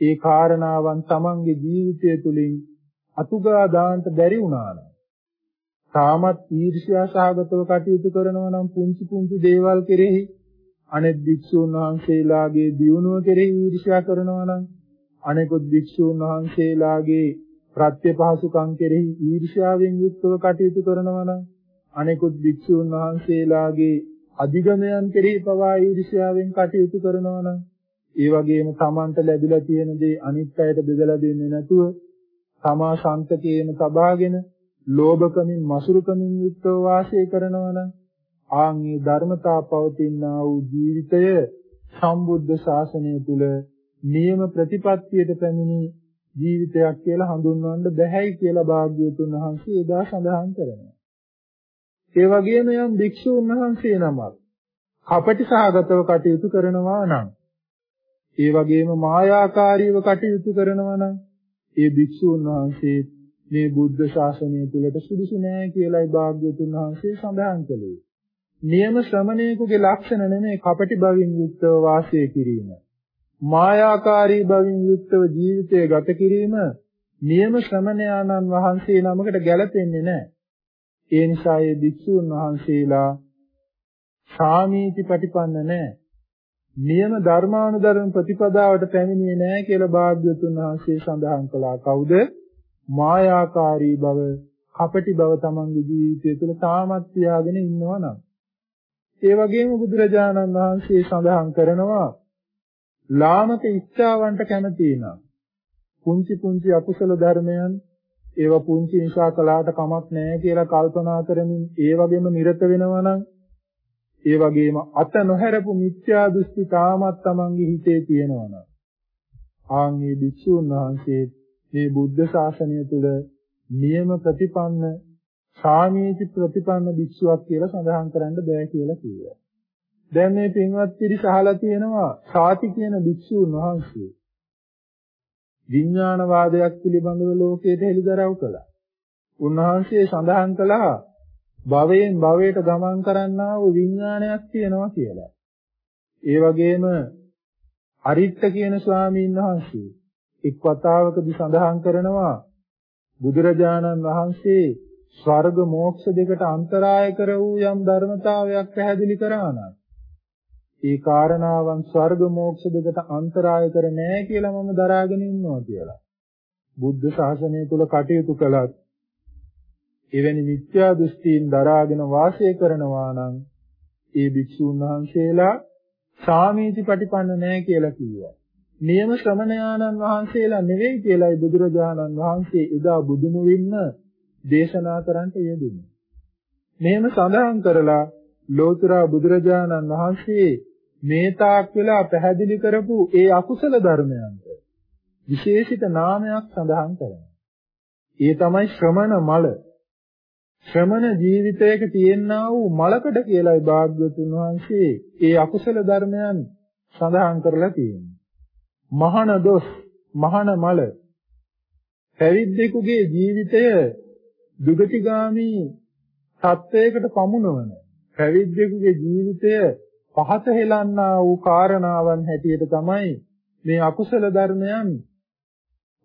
ඒ කාරණාවන් තමන්ගේ ජීවිතය තුලින් අතුගා දාන්න බැරි වුණා නම් තාමත් ඊර්ෂ්‍යා සහගතව කටයුතු කරනවා නම් පුංචි පුංචි දේවල් කෙරෙහි අනෙක් භික්ෂූන් වහන්සේලාගේ දියුණුව කෙරෙහි ඊර්ෂ්‍යා කරනවා නම් අනෙකුත් භික්ෂූන් වහන්සේලාගේ ප්‍රත්‍ය පහසුකම් කෙරෙහි ඊර්ෂ්‍යාවෙන් යුක්තව කටයුතු කරනවා නම් අනෙකුත් භික්ෂූන් වහන්සේලාගේ අධිගමයන් කෙරෙහි පවා ඊර්ෂ්‍යාවෙන් කටයුතු කරනවා නම් ඒ වගේම Tamanට ලැබිලා තියෙන දේ අනිත් අයට බෙදලා දෙන්නේ නැතුව තමා ශාන්තකේන තබාගෙන ලෝභකමින් මසුරුකමින් යුක්තව වාසය කරනවා නම් ආන් මේ ධර්මතා පවතිනා වූ ජීවිතය සම්බුද්ධ ශාසනය තුල නියම ප්‍රතිපත්තියට පැමිණි ජීවිතයක් කියලා හඳුන්වන්න බැහැයි කියලා භාග්‍යවතුන් වහන්සේ එදා සඳහන් කරනවා. ඒ වගේම යම් භික්ෂුන් වහන්සේ නමක් කපටි සහගතව කටයුතු කරනවා නම් ඒ වගේම මායාකාරීව කටයුතු කරනවා නම් ඒ භික්ෂුන් වහන්සේ මේ බුද්ධ ශාසනය තුළට සුදුසු නෑ කියලායි භාග්‍යවතුන් වහන්සේ සඳහන් කළේ. නියම ශ්‍රමණේකුගේ ලක්ෂණ නෙමෙයි කපටි බවින් යුක්තව වාසය කිරීම. මායාකාරී බවින් යුක්තව ජීවිතය ගත කිරීම නියම ශ්‍රමණයාණන් වහන්සේ නමකට ගැලපෙන්නේ නැහැ. ඒ නිසා ඒ භික්ෂුන් වහන්සේලා සාමීති ප්‍රතිපන්න නැහැ. නියම ධර්මානුධර්ම ප්‍රතිපදාවට පැමිණියේ නැහැ කියලා භාග්‍යවතුන් වහන්සේ සඳහන් කළා. කවුද? මායාකාරී බව, කපටි බව තමන්ගේ ජීවිතය තුළ තාමත් තියාගෙන ඉන්නවා නම්. ඒ වගේම බුදුරජාණන් වහන්සේ සඳහන් කරනවා ලාමක ඉච්ඡාවන්ට කැමති නම් පුංචි පුංචි අකුසල ධර්මයන් ඒවා පුංචි නිසා කළාට කමක් නැහැ කියලා කල්පනා කරමින් ඒ වගේම නිරත වෙනවා නම් ඒ වගේම අත නොහැරපු මිත්‍යා දෘෂ්ටි තාමත් Tamange හිතේ තියෙනවා නම් ආන් මේ භික්ෂුන් වහන්සේ මේ බුද්ධ ශාසනය තුළ නියම ප්‍රතිපන්න සාමීච ප්‍රතිපන්න භික්ෂුවක් කියලා සඳහන් කරන්න බෑ කියලා කිව්වා. දැන් මේ පින්වත් පිරිස අහලා තියෙනවා සාති කියන භික්ෂුන් වහන්සේ විඥානවාදයක් පිළිබඳව ලෝකයට හෙළිදරව් කළා. උන්වහන්සේ සඳහන් කළා භවයෙන් භවයට ගමන් කරන්නා වූ විඥානයක් තියෙනවා කියලා. ඒ වගේම අරිත්ත කියන ස්වාමීන් වහන්සේ එක් වතාවකදී සඳහන් කරනවා බුදුරජාණන් වහන්සේ ස්වර්ග මෝක්ෂ දෙකට අන්තරාය කර වූ යම් ධර්මතාවයක් පැහැදිලි කරා නම් ඒ කාරණාවන් ස්වර්ග මෝක්ෂ දෙකට අන්තරාය කර නැහැ කියලා මම දරාගෙන ඉන්නවා කියලා. බුද්ධ ශාසනය තුල කටයුතු කළත් එවැනි මිත්‍යා දෘෂ්ටීන් දරාගෙන වාසය කරනවා නම් ඒ භික්ෂුන් වහන්සේලා සාමීති පටිපන්න නැහැ කියලා කිව්වා. නියම ශ්‍රමණයාණන් වහන්සේලා නෙවෙයි කියලායි බුදුරජාණන් වහන්සේ එදා බුදුමු වෙන්න දේශනා කරන්නට යෙදුනේ. මෙහෙම සඳහන් කරලා ලෝතර බුදුරජාණන් වහන්සේ මේ තාක් වෙලා පැහැදිලි කරපු ඒ අකුසල ධර්මයන්ට විශේෂිත නාමයක් සඳහන් කරනවා. ඒ තමයි ශ්‍රමණ මල. ශ්‍රමණ ජීවිතයක තියෙනා වූ මලකඩ කියලායි භාග්‍යවතුන් වහන්සේ ඒ අකුසල ධර්මයන් සඳහන් කරලා තියෙන්නේ. මහාන දොස්, මහාන මල. පැවිද්දෙකුගේ ජීවිතය දුගතිගාමි තත්වයකට පමුණවන පැවිද්දෙකුගේ ජීවිතය පහත හෙලන්නා වූ කාරණාවන් හැටියට තමයි මේ අකුසල ධර්මයන්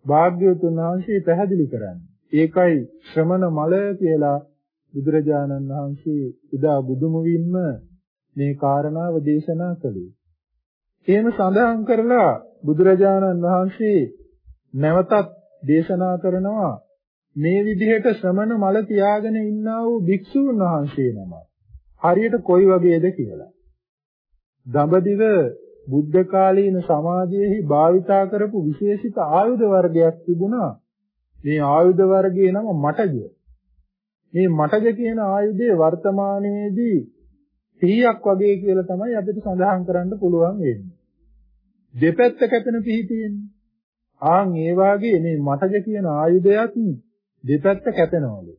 භාග්‍යවතුන් වහන්සේ පැහැදිලි කරන්නේ. ඒකයි ශ්‍රමණ මල කියලා බුදුරජාණන් වහන්සේ එදා බුදුමුවින්ම මේ කාරණාව දේශනා කළේ. එහෙම සඳහන් කරලා බුදුරජාණන් වහන්සේ නැවතත් දේශනා කරනවා මේ විදිහට ශ්‍රමණ මල තියාගෙන ඉන්නා වූ භික්ෂුන් වහන්සේ නම හරියට කොයි වගේද කියලා. දඹදිව බුද්ධ කාලීන සමාජයේහි භාවිතා කරපු විශේෂිත ආයුධ වර්ගයක් තිබුණා. මේ ආයුධ වර්ගයේ නම මටජ. මේ මටජ කියන ආයුධය වර්තමානයේදී 100ක් වගේ කියලා තමයි අපිට සඳහන් කරන්න පුළුවන් වෙන්නේ. දෙපැත්ත කැපෙන පිහි තියෙන්නේ. ආන් ඒ වාගේ මේ මටජ කියන ආයුධයත් දෙපැත්ත කැපෙනවලු.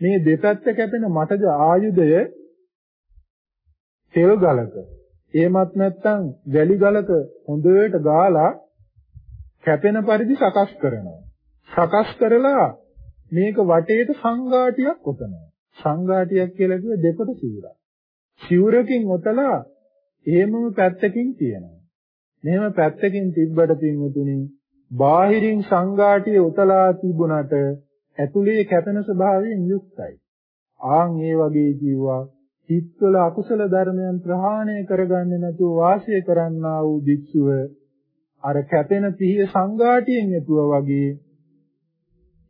මේ දෙපැත්ත කැපෙන මටජ ආයුධය තෙල් ගලක එහෙමත් නැත්නම් වැලි ගලක හොඳට ගාලා කැපෙන පරිදි සකස් කරනවා. සකස් කරලා මේක වටේට සංඝාටියක් ඔතනවා. සංඝාටියක් කියලා කිව්ව දෙපොට සිවුරක්. සිවුරකින් ඔතලා එහෙමම පැත්තකින් තියෙනවා. මෙහෙම පැත්තකින් තිබ්බට පින්වතුනි බාහිරින් සංඝාටිය උතලා තිබුණට ඇතුලේ කැපෙන ස්වභාවයෙන් යුක්තයි. ආන් ඒ වගේ ජීවා හිත්වල අකුසල ධර්මයන් ප්‍රහාණය කරගන්නේ නැතුව වාසය කරන්නා වූ භික්ෂුව අර කැපෙන පිහිය සංඝාටියෙන් යතුවා වගේ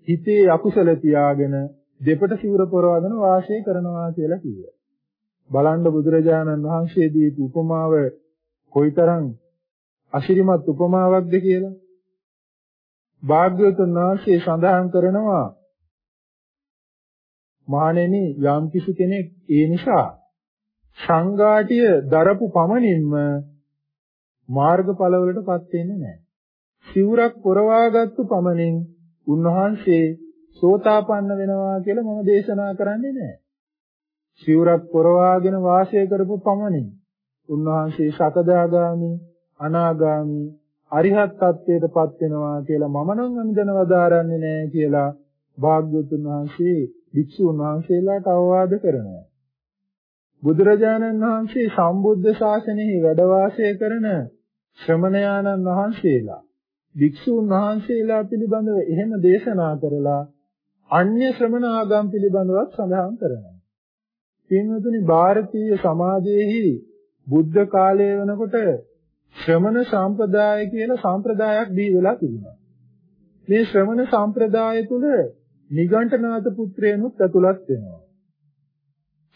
හිතේ අකුසල තියාගෙන දෙපට සිවුර පොරවගෙන වාසය කරනවා කියලා කිව්වා. බලන්න බුදුරජාණන් වහන්සේ දීපු උපමාව කොයිතරම් අශිරිමත් උපමාවක්ද කියලා. භාග්‍යවතුන් වහන්සේ සඳහන් කරනවා මහණෙනි යම් කිසි කෙනෙක් ඒ නිසා සංඝාටිය දරපු පමණින්ම මාර්ගඵලවලටපත් වෙන්නේ නැහැ. සිවුරක් පොරවාගත්තු පමණින් උන්වහන්සේ සෝතාපන්න වෙනවා කියලා මම දේශනා කරන්නේ නැහැ. සිවුරක් පොරවාගෙන වාසය කරපු පමණින් උන්වහන්සේ සකදාගාමි අනාගාමි අරිහත් ත්වයටපත් වෙනවා කියලා මම නම් අනුදැන වදාරන්නේ නැහැ කියලා භාග්‍යවතුන් වහන්සේ භික්ෂුන් වහන්සේලාට අවවාද කරනවා. බුදුරජාණන් වහන්සේ සම්බුද්ධ ශාසනයෙහි වැඩ වාසය කරන ශ්‍රමණයාණන් වහන්සේලා භික්ෂුන් වහන්සේලා පිළිබඳව එහෙම දේශනා කරලා අන්‍ය ශ්‍රමණ ආගම් පිළිබඳවත් සඳහන් කරනවා. පින්වතුනි ಭಾರತೀಯ සමාජයේහි බුද්ධ කාලය වෙනකොට ශ්‍රමණ සම්ප්‍රදාය කියලා සම්ප්‍රදායක් දී වෙලා තිබුණා. මේ ශ්‍රමණ සම්ප්‍රදාය තුල නිගණ්ඨනාථ පුත්‍රයන්ුත් ඇතුළත් වෙනවා.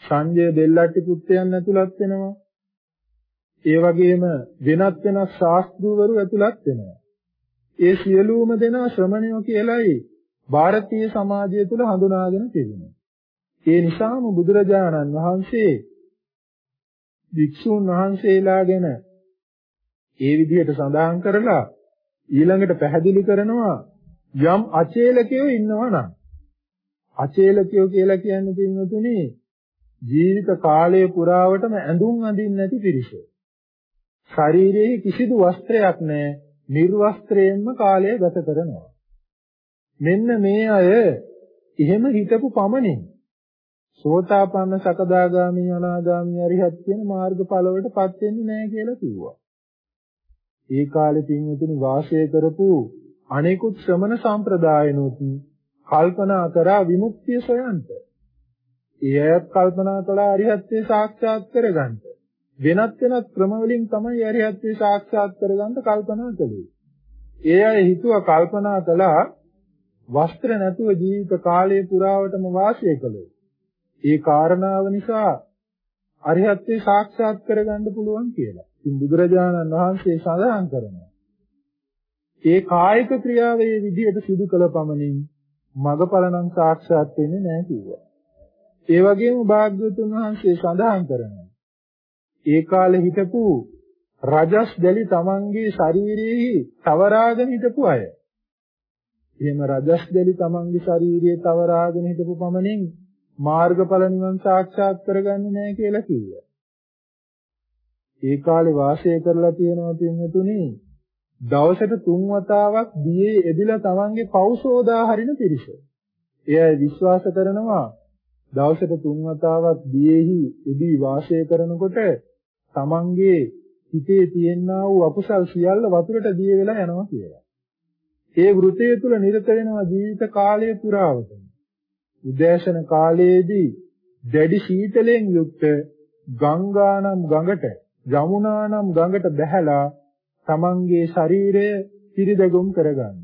සංජය දෙල්ලට්ටි පුත්‍රයන් ඇතුළත් වෙනවා. ඒ වගේම වෙනත් වෙනත් ශාස්ත්‍රවරු ඇතුළත් වෙනවා. ඒ සියලුම දෙනා ශ්‍රමණයෝ කියලායි ಭಾರತೀಯ සමාජය තුළ හඳුනාගෙන තිබෙනවා. ඒ නිසාම බුදුරජාණන් වහන්සේ වික්ෂුන් වහන්සේලා ගැන ඒ විදිහට සඳහන් කරලා ඊළඟට පැහැදිලි කරනවා යම් අචේලකයෝ ඉන්නවා නම් අචේලකයෝ කියලා කියන්නේ පින්වතුනි ජීවිත කාලය පුරාවටම ඇඳුම් අඳින්නේ නැති පිරිස. ශරීරයේ කිසිදු වස්ත්‍රයක් නැහැ. නිර්වස්ත්‍රයෙන්ම කාලය ගත කරනවා. මෙන්න මේ අය එහෙම හිතපු පමණින් සෝතාපන්න සකදාගාමි අනාගාමි අරිහත් කියන මාර්ගඵල වලටපත් වෙන්නේ නැහැ කියලා කිව්වා. ඒ කාලේ පින්වතුනි වාසය කරපු අනෙකුත් ශ්‍රමණ සම්ප්‍රදායනොත් කල්පනා කරා විමුක්තිය සොයන්ට. ඒ අයත් කල්පනා කළා අරිහත්ත්වේ සාක්ෂාත් කරගන්න. වෙනත් වෙනත් ක්‍රම වලින් තමයි අරිහත්ත්වේ සාක්ෂාත් කරගන්න කල්පනා කළේ. ඒ අය හිතුවා කල්පනා කළා වස්ත්‍ර නැතුව ජීවිත කාලය පුරාවටම වාසය කළේ. ඒ කාරණාව නිසා අරිහත්ත්වේ සාක්ෂාත් කරගන්න පුළුවන් කියලා. ඉතින් බුදුරජාණන් වහන්සේ සඳහන් කරනවා. ඒ කායික ක්‍රියාවේ විදිහට සිදු කළ පමණින් මගඵල නම් සාක්ෂාත් වෙන්නේ නැහැ කිව්වා. ඒ වගේම භාග්‍යවතුන් වහන්සේ සඳහන් කරනවා. ඒ කාලේ හිටපු රජස් දැලි තමන්ගේ ශරීරයේ තවරාගෙන හිටපු අය. එහෙම රජස් දැලි තමන්ගේ ශරීරයේ තවරාගෙන හිටපු පමණින් මාර්ගඵල නිවන් සාක්ෂාත් කරගන්නේ නැහැ කියලා කිව්වා. ඒ කාලේ වාසය කරලා තියෙනවා පින්වතුනි දවසට තුන් වතාවක් දියේ එදිලා තමන්ගේ පෞසෝදා හරින පිරිස. එය විශ්වාස කරනවා දවසට තුන් වතාවක් දියේහි එදී වාසය කරනකොට තමන්ගේ හිතේ තියෙනා වූ අකුසල් සියල්ල වතුරට දිය වෙලා යනවා කියලා. ඒ වෘතය තුල නිරත වෙනවා ජීවිත කාලය පුරාවටම. උදෑසන කාලයේදී දැඩි සීතලෙන් යුක්ත ගංගානම් ගඟට යමුනානම් ගඟට බැහැලා තමන්ගේ ශරීරය පිරිදගුම් කරගන්න.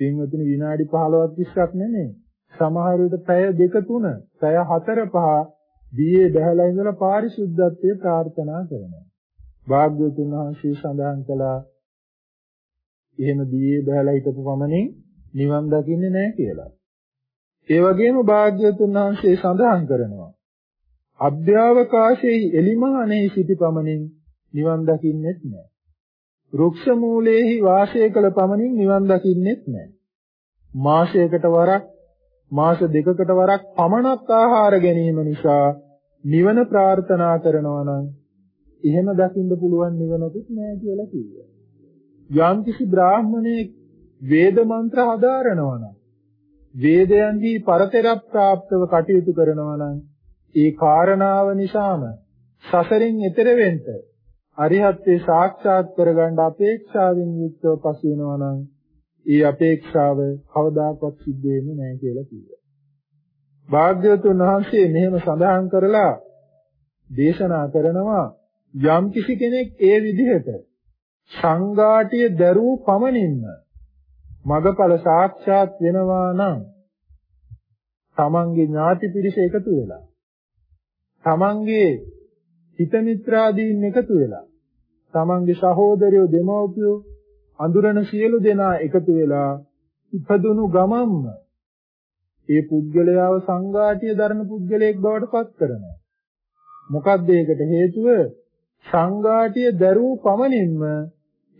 පින්වතුනි විනාඩි 15ක් 20ක් නෙමෙයි. සමහර විට පැය දෙක තුන, පැය හතර පහ දියේ බහැලා ඉඳලා පාරිශුද්ධත්වයේ ප්‍රාර්ථනා කරනවා. භාග්‍යවතුන් වහන්සේ සඳහන් කළා එහෙම දියේ බහැලා හිටපු පමණින් නිවන් දකින්නේ නැහැ කියලා. ඒ වගේම භාග්‍යවතුන් වහන්සේ සඳහන් කරනවා අභ්‍යවකාශයේ එලිමානෙහි සිටි පමණින් නිවන් දකින්නෙත් නැහැ. රුක්ෂ මූලයේහි වාසය කළ පමණින් නිවන් දකින්නෙත් නැහැ. මාසයකට වරක් මාස දෙකකට වරක් පමණක් ආහාර ගැනීම නිසා නිවන ප්‍රාර්ථනා කරනවා නම් එහෙම දකින්න පුළුවන් නිවනකුත් නැහැ කියලා කිව්වා. යම්කිසි බ්‍රාහමණයෙක් වේද මන්ත්‍ර හදාරනවා නම් වේදයන්දී පරතරප්‍රාප්තව කටයුතු කරනවා නම් ඒ කාරණාව නිසාම සසරින් එතෙර වෙන්න අරිහත්ත්වේ සාක්ෂාත් කරගන්න අපේක්ෂාවෙන් යුක්තව පසු වෙනවා නම් ඒ අපේක්ෂාව කවදාකවත් සිද්ධ වෙන්නේ නැහැ කියලා කිව්වා. භාග්‍යවතුන් වහන්සේ මෙහෙම සඳහන් කරලා දේශනා කරනවා යම් කිසි කෙනෙක් ඒ විදිහට සංඝාටිය දරූ පමණින්ම මගඵල සාක්ෂාත් වෙනවා නම් තමන්ගේ ඥාති පිරිස එකතු වෙලා තමන්ගේ හිත මිත්‍රාදීන් එකතු වෙලා තමන්ගේ සහෝදරයෝ දෙමව්පියෝ අඳුරන සියලු දෙනා එකතු වෙලා ඉපදුණු ගමම්ම ඒ පුද්ගලයාව සංඝාටිය දරන පුද්ගලයෙක් බවට පත් කරනවා. මොකක්ද ඒකට හේතුව? සංඝාටිය දරූ පමණින්ම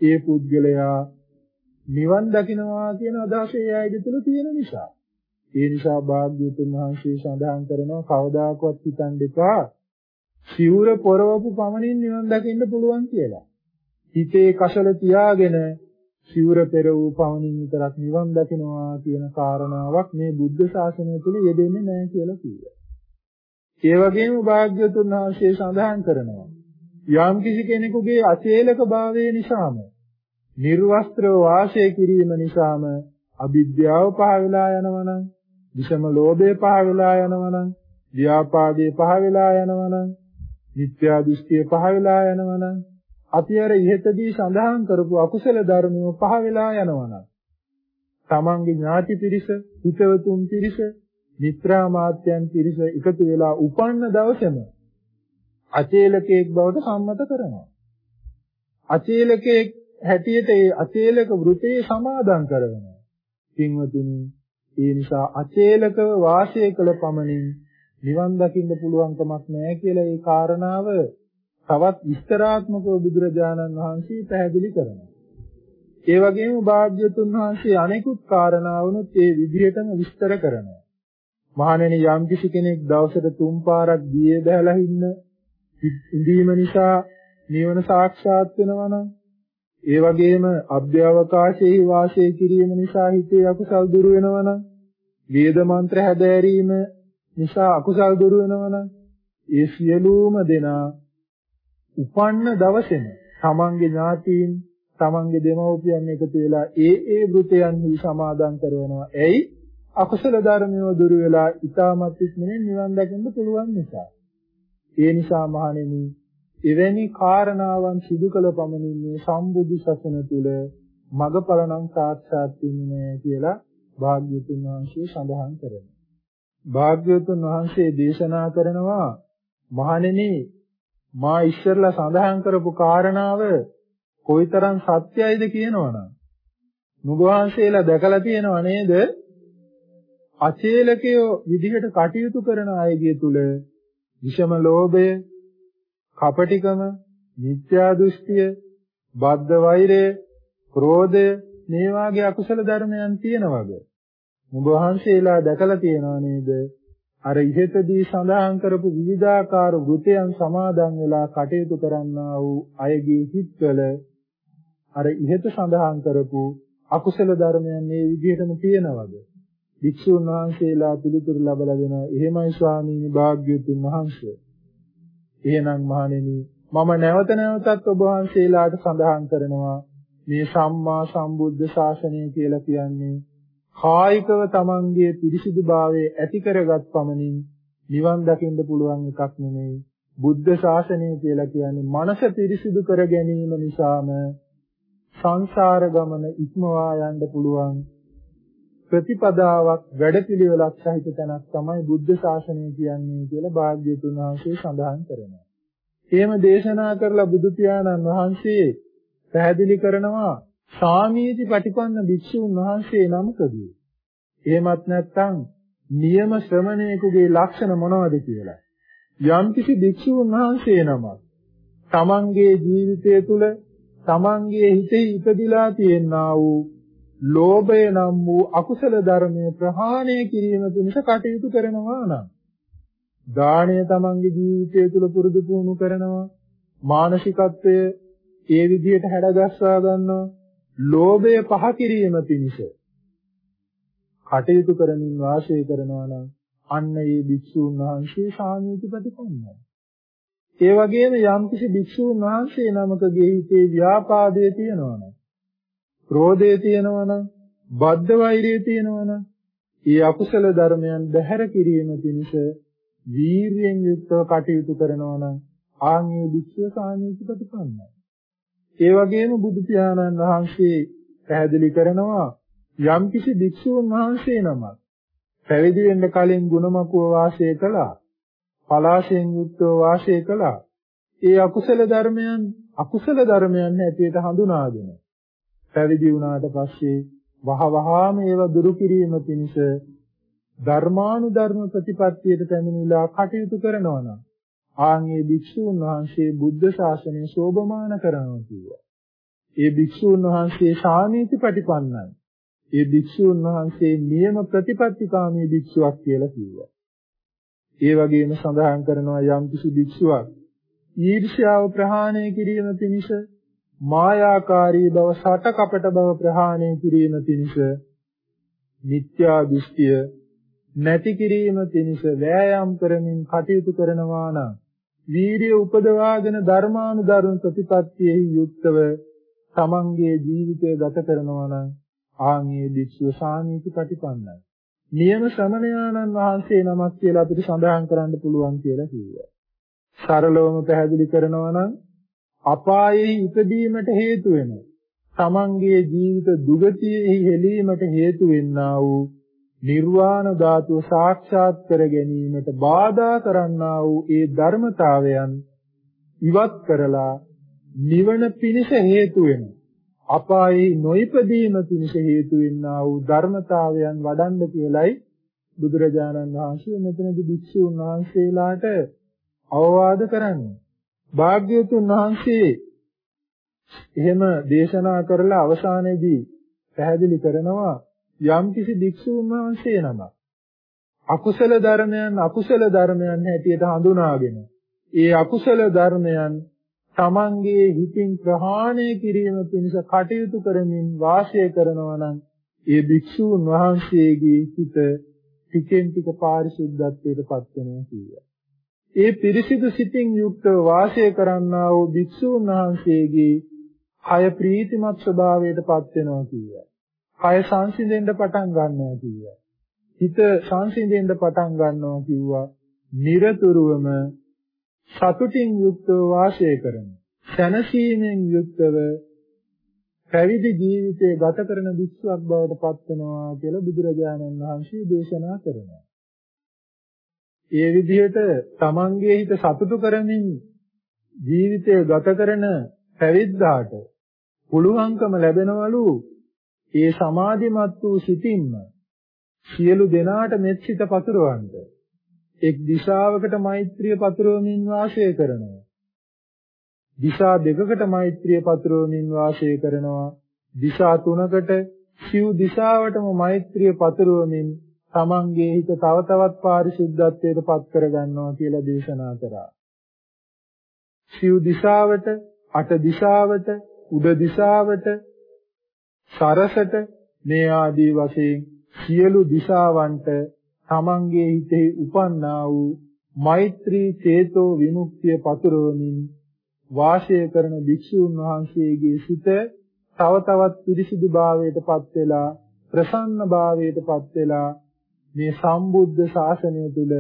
ඒ පුද්ගලයා නිවන් දකින්නවා කියන අදහස ඒ අයද තුළ තියෙන නිසා. ඒ නිසා භාග්‍යවතුන් වහන්සේ සඳහන් කරනවා කවදාකවත් හිතන් දෙපා සිවුර පොරවපු පමණින් නිවන් දකින්න පුළුවන් කියලා. හිතේ කසල තියාගෙන සිවුර පෙර වූ පවණින් විතරක් නිවන් දකිනවා කියන කාරණාවක් මේ බුද්ධ ශාසනය තුල යෙදෙන්නේ නැහැ කියලා කිව්වා. ඒ වගේම භාග්‍යවතුන් වහන්සේ සඳහන් කරනවා යම් කිසි කෙනෙකුගේ අචේලක භාවය නිසාම නිර්වස්ත්‍රව වාසය කිරීම නිසාම අවිද්‍යාව පහ වෙලා යනවනම් විෂම ලෝභය පහ වෙලා යනවනම් ව්‍යාපාදේ පහ වෙලා යනවනම් මිත්‍යා දෘෂ්ටිය පහ වෙලා යනවනම් අපි අර ඉහතදී සඳහන් කරපු අකුසල ධර්මෝ පහ වෙලා යනවනම් තමන්ගේ ඥාති පිරිස, හිතවතුන් පිරිස, මිත්‍රාමාත්‍යයන් පිරිස එකතු වෙලා උපන්න දවසේම අචේලකෙක් බවට සම්මත කරනවා. අචේලකෙක් හැටියට ඒ අචේලක වෘතේ සමාදන් කරනවා. පින්වතුනි, ඒ නිසා අචේලකව වාසය කළ පමණින් නිවන් දකින්න පුළුවන් කමක් නැහැ කියලා ඒ කාරණාව තවත් විස්තරාත්මකව බුදුරජාණන් වහන්සේ පැහැදිලි කරනවා. ඒ වගේම භාග්‍යතුන් වහන්සේ අනෙකුත් කාරණාවනුත් ඒ විදිහටම විස්තර කරනවා. මහණෙනි යම් කිසි කෙනෙක් දවසට තුන් පාරක් දියේ බහැලා ඉන්න ඉඳීම නිසා නිවන සාක්ෂාත් වෙනවා නම් ඒ වගේම අභ්‍යවකාශයේ වාසය කිරීම නිසා හිතේ අකුසල් දුරු වෙනවා නම් වේද මන්ත්‍ර හැදෑරීම නිසා අකුසල් දුරු වෙනවනම් ඒ සියලුම දෙනා උපන්න දවසේම තමන්ගේ ඥාතීන් තමන්ගේ දෙමව්පියන් එකතු වෙලා ඒ ඒ වෘතයන්හි සමාදන් කරනවා. එයි අකුසල ධර්මයෝ දුරු වෙලා ඊටමත් ඉක්මනින් නිවන් දකින්න පුළුවන් නිසා. ඒ නිසා මහණෙනි එවැනි කාරණාවන් සිදු කළ පමණින් මේ සම්බුදු සසුන තුල මගඵල නම් සාක්ෂාත් වෙන්නේ කියලා භාග්‍යවතුන් වහන්සේ සඳහන් කරනවා. භාග්‍යවතුන් වහන්සේ දේශනා කරනවා මහණෙනි මා ඉස්සරලා සඳහන් කරපු කාරණාව කොයිතරම් සත්‍යයිද කියනවනම් නුඹ වහන්සේලා දැකලා තියෙනව නේද අචේලකයෝ විදිහට කටයුතු කරන අයගේ තුල විෂම ලෝභය, කපටිකම, මිත්‍යා දෘෂ්ටිය, බද්ධ වෛරය, ක්‍රෝධය මේ වාගේ අකුසල ධර්මයන් තියෙනවද? නුඹ වහන්සේලා දැකලා තියෙනව නේද? අර ඉහෙතදී සඳහන් කරපු විවිධාකාර වෘතයන් සමාදන් වෙලා කටයුතු කරන්නා වූ අයගේ හිත්වල අර ඉහෙත සඳහන් කරපු අකුසල ධර්මයන් මේ විදිහටම තියෙනවද? භික්ෂුන් වහන්සේලා පිළිතුරු ලබලා දෙනවා එහෙමයි ස්වාමීනි භාග්‍යවතුන් වහන්සේ. එහෙනම් මහණෙනි මම නැවත නැවතත් ඔබ වහන්සේලාට සඳහන් කරනවා මේ සම්මා සම්බුද්ධ ශාසනය කියලා කියන්නේ කායිකව තමන්ගේ පිරිසිදුභාවය ඇති කරගත් පමණින් නිවන් දකින්න පුළුවන් එකක් නෙමෙයි. බුද්ධ ශාසනය කියලා කියන්නේ මනස පිරිසිදු කර ගැනීම නිසාම සංසාර ගමන ඉක්මවා යන්න පුළුවන් ප්‍රතිපදාවක් වැඩපිළිවෙලක් සහිත තැනක් තමයි බුද්ධ ශාසනය කියන්නේ කියලා භාග්‍යතුන් වහන්සේ සඳහන් කරනවා. එහෙම දේශනා කරලා බුදු පියාණන් වහන්සේ පැහැදිලි කරනවා සාමීති පටිපන්න භික්ෂුන් වහන්සේ නමකදී. එහෙමත් නැත්නම් නියම ශ්‍රමණේකුගේ ලක්ෂණ මොනවද කියලා. යම්කිසි භික්ෂුන් වහන්සේ නමක් තමන්ගේ ජීවිතය තුළ තමන්ගේ හිතේ ඉපදිලා තියෙනා වූ ලෝභය නම් වූ අකුසල ධර්මය ප්‍රහාණය කිරීම පිණිස කටයුතු කරනවා නම් දාණය තමන්ගේ ජීවිතය තුළ පුරුදු පුහුණු කරනවා මානසිකත්වය ඒ විදිහට හැඩගස්වා ගන්නවා ලෝභය පහ කිරීම පිණිස කටයුතු කරමින් වාසය කරනවා නම් අන්න ඒ භික්ෂුන් වහන්සේ සාමීති ප්‍රතිපන්නයි. ඒ වගේම යම්කිසි භික්ෂුන් වහන්සේ නමකගේ හිතේ ව්‍යාපාදයේ තියෙනවා නම් ක්‍රෝධය තියෙනවා නම් බද්ධ වෛරය තියෙනවා නම් ඒ අකුසල ධර්මයන් බැහැර කිරීම පිණිස වීරියෙන් යුක්තව කටයුතු කරනවා නම් ආන්ගේ භික්ෂුව සාමීති ප්‍රතිපන්නයි. ඒ වගේම බුදු පියාණන් වහන්සේ පැහැදිලි කරනවා යම්කිසි භික්ෂුන් වහන්සේ නමක් පැවිදි වෙන්න කලින් ගුණමකුව වාසය කළා පලාශයෙන් යුක්තව වාසය කළා ඒ අකුසල ධර්මයන් අකුසල ධර්මයන් හැටියට හඳුනාගෙන පැවිදි වුණාට පස්සේ වහවහාම ඒව දුරු කිරීම පිණිස ධර්මානුධර්ම ප්‍රතිපත්තියට පැමිණිලා කටයුතු කරනවා නම් ආන්ගේ භික්ෂූන් වහන්සේ බුද්ධ ශාසනය શોභමාන කරනවා කිව්වා. ඒ භික්ෂූන් වහන්සේ සාමීති ප්‍රතිපන්නයි. ඒ භික්ෂූන් වහන්සේ නියම ප්‍රතිපත්තිකාමී භික්ෂුවක් කියලා කිව්වා. ඒ වගේම සඳහන් කරනවා යම් කිසි භික්ෂුවක් ඊර්ෂ්‍යාව ප්‍රහාණය කිරීම පිණිස මායාකාරී බව සට කපට බව ප්‍රහාණය කිරීම පිණිස මිත්‍යා දෘෂ්ටිය නැති කිරීම පිණිස වෑයම් කරමින් කටයුතු කරනවා නම් වීර්ය උපදවාගෙන ධර්මානුධර්ම ප්‍රතිපත්තියෙහි යුක්තව තමන්ගේ ජීවිතය ගත කරනවා නම් ආන්ගේ භික්ෂුව සාමීති ප්‍රතිපන්නයි. නියම ශ්‍රමණයාණන් වහන්සේ නමක් කියලා අපිට සඳහන් කරන්න පුළුවන් කියලා කිව්වා. සරලවම පැහැදිලි කරනවා නම් අපායෙහි ඉපදීමට හේතු වෙන තමන්ගේ ජීවිත දුගතියෙහි හෙලීමට හේතු වෙන්නා වූ නිර්වාණ ධාතුව සාක්ෂාත් කර ගැනීමට බාධා කරන්නා වූ ඒ ධර්මතාවයන් ඉවත් කරලා නිවන පිණිස හේතු වෙන අපායේ නොයිපදීම පිණිස හේතු වෙන්නා වූ ධර්මතාවයන් වඩන්න කියලයි බුදුරජාණන් වහන්සේ මෙතනදී භික්ෂුන් වහන්සේලාට අවවාද කරන්නේ. භාග්‍යවතුන් වහන්සේ එහෙම දේශනා කරලා අවසානයේදී පැහැදිලි කරනවා යම්කිසි භික්ෂුන් වහන්සේ නමක් අකුසල ධර්මයන් අකුසල ධර්මයන් හැටියට හඳුනාගෙන ඒ අකුසල ධර්මයන් තමන්ගේ හිතින් ප්‍රහාණය කිරීම පිණිස කටයුතු කරමින් වාසය කරනවා නම් ඒ භික්ෂුන් වහන්සේගේ හිත ටිකෙන් ටික පාරිශුද්ධත්වයට පත් වෙනවා කියනවා. ඒ පිරිසිදු සිතින් යුක්තව වාසය කරන්නා වූ භික්ෂූන් වහන්සේගේ කය ප්‍රීතිමත් ස්වභාවයට පත් වෙනවා කියනවා. කය සංසිඳෙන්න පටන් ගන්නවා කියනවා. හිත සංසිඳෙන්න පටන් ගන්නවා කිව්වා. নিরතුරුවම සතුටින් යුක්තව වාසය කරන සැනසීමෙන් යුක්තව පැවිදි ජීවිතය ගත කරන විශ්වක් බවට පත් වෙනවා කියලා බුදුරජාණන් වහන්සේ දේශනා කරනවා. ඒ විදිහට තමන්ගේ හිත සතුටු කරමින් ජීවිතය ගත කරන පැවිද්දාට පුළුවන්කම ලැබෙනවලු ඒ සමාධිමත් වූ සිතින්ම සියලු දෙනාට මෙත් සිත පතුරවන්න. එක් දිශාවකට මෛත්‍රිය පතුරවමින් වාසය කරනවා. දිශා දෙකකට මෛත්‍රිය පතුරවමින් වාසය කරනවා. දිශා තුනකට සිව් දිශාවටම මෛත්‍රිය පතුරවමින් තමන්ගේ හිත තව තවත් පාරිශුද්ධත්වයට පත් කරගන්නවා කියලා දේශනා කරා. සිව් දිශාවට, අට දිශාවට, උඩ දිශාවට, සරසට මේ ආදී වශයෙන් සියලු දිශාවන්ට තමන්ගේ හිතෙහි උපන්නා වූ මෛත්‍රී චේතෝ විමුක්තිය පතුරවමින් වාසය කරන භික්ෂුන් වහන්සේගේ සිත තව තවත් පිරිසිදු භාවයට පත් වෙලා ප්‍රසන්න භාවයට පත් වෙලා මේ සම්බුද්ධ ශාසනය තුල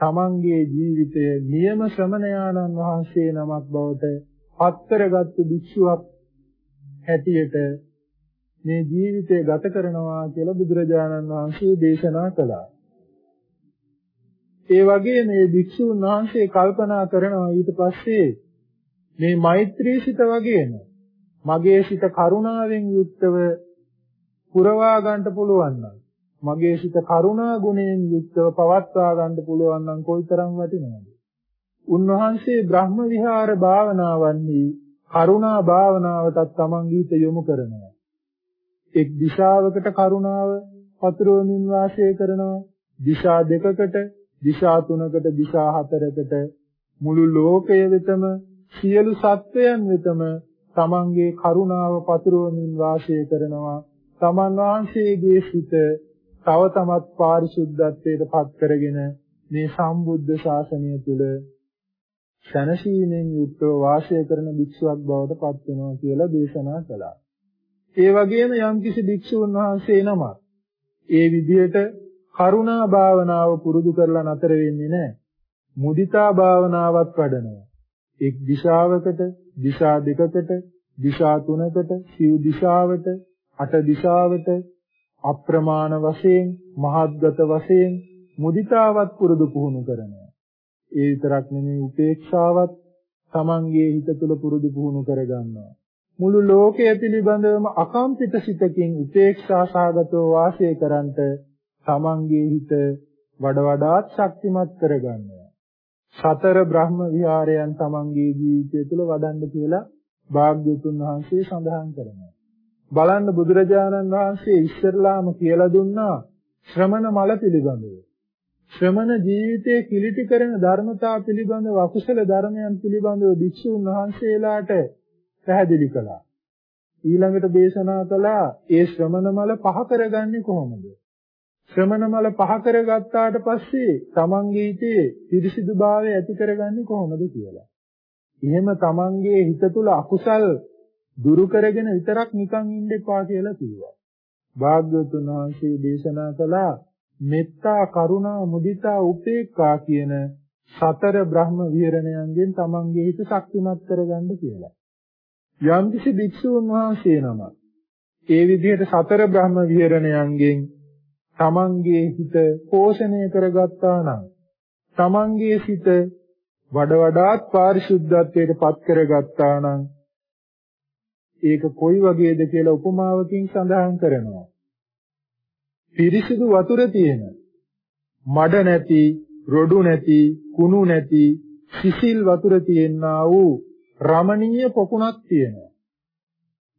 තමන්ගේ ජීවිතය නියම ශ්‍රමණයාණන් වහන්සේ නමක් බවට පත් කරගත්තු භික්ෂුවක් හැටියට මේ ජීවිතය ගත කරනවා කියලා බුදුරජාණන් වහන්සේ දේශනා කළා. ඒ වගේ මේ භික්ෂුන් වහන්සේ කල්පනා කරනවා ඊට පස්සේ මේ මෛත්‍රී සිත වගේම මගේ සිත කරුණාවෙන් යුක්තව පුරවා ගන්න පුළුවන් නම් මගේ සිත කරුණා ගුණයෙන් යුක්තව පවත්වා ගන්න පුළුවන් නම් කොයිතරම් වටිනවද? උන්වහන්සේ බ්‍රහ්ම විහාර භාවනාවන්හි කරුණා භාවනාවටත් තමන්ගේ හිත යොමු කරනවා. එක් දිශාවකට කරුණාව පතුරවමින් වාසය කරනවා. දිශා දෙකකට, දිශා තුනකට, දිශා හතරකට මුළු ලෝකය වෙතම සියලු සත්වයන් වෙතම තමන්ගේ කරුණාව පතුරවමින් වාසය කරනවා. තමන් වහන්සේගේ සිත තව තමත් පාරිශුද්ධත්වයට පත් කරගෙන මේ සම්බුද්ධ ශාසනය තුල ශනසීනෙන් යුක්තව වාසය කරන භික්ෂුවක් බවට පත් වෙනවා කියලා දේශනා කළා. ඒ වගේම යම්කිසි භික්ෂුන් වහන්සේ නමක් ඒ විදිහට කරුණා භාවනාව පුරුදු කරලා නතර වෙන්නේ නැහැ. මුදිතා භාවනාවක් වඩනවා. එක් දිශාවකට, දිශා දෙකකට, දිශා තුනකට, සිව් දිශාවට, අට දිශාවට අප්‍රමාණ වශයෙන්, මහත්ගත වශයෙන් මුදිතාවත් පුරුදු පුහුණු කරනවා. ඒ විතරක් නෙමෙයි උපේක්ෂාවත් තමන්ගේ හිත තුළ පුරුදු පුහුණු කරගන්නවා. මුළු ලෝකය පිළිබඳවම අකම්පිත සිතකින් උපේක්ෂා සාගතව වාසය කරන්ට තමන්ගේ හිත වඩ වඩාත් ශක්තිමත් කරගන්නවා. සතර බ්‍රහ්ම විහාරයන් තමන්ගේ ජීවිතය තුළ වඩන්න කියලා භාග්‍යතුන් වහන්සේ සඳහන් කරනවා. බලන්න බුදුරජාණන් වහන්සේ ඉස්සරලාම කියලා දුන්නා ශ්‍රමණ මල පිළිබඳව. ශ්‍රමණ ජීවිතයේ කිලිටි කරන ධර්මතා පිළිබඳව අකුසල ධර්මයන් පිළිබඳව භික්ෂුන් වහන්සේලාට පැහැදිලි කළා. ඊළඟට දේශනා කළා ඒ ශ්‍රමණ මල පහ කරගන්නේ කොහොමද? ශ්‍රමණ මල පහ කරගත්තාට පස්සේ තමන්ගේ හිතේ පිරිසිදුභාවය ඇති කරගන්නේ කොහොමද කියලා. එහෙම තමන්ගේ හිත තුල අකුසල් දුරු කරගෙන විතරක් නිකන් ඉන්න එපා කියලා කිව්වා. භාග්‍යවතුන් වහන්සේ දේශනා කළා මෙත්තා කරුණා මුදිතා උපේක්ඛා කියන සතර බ්‍රහ්ම විහරණයන්ගෙන් තමන්ගේ හිත ශක්තිමත් කරගන්න කියලා. යම්කිසි භික්ෂුන් වහන්සේ නමක් ඒ විදිහට සතර බ්‍රහ්ම විහරණයන්ගෙන් තමන්ගේ හිත පෝෂණය කරගත්තා නම් තමන්ගේ සිත වඩ වඩාත් පාරිශුද්ධත්වයට පත් කරගත්තා නම් ඒක කොයි වගේද කියලා උපමාවකින් සඳහන් කරනවා. පිරිසිදු වතුර තියෙන මඩ නැති, රොඩු නැති, කුණු නැති, සිසිල් වතුර තියෙනා වූ රමණීය පොකුණක් තියෙනවා.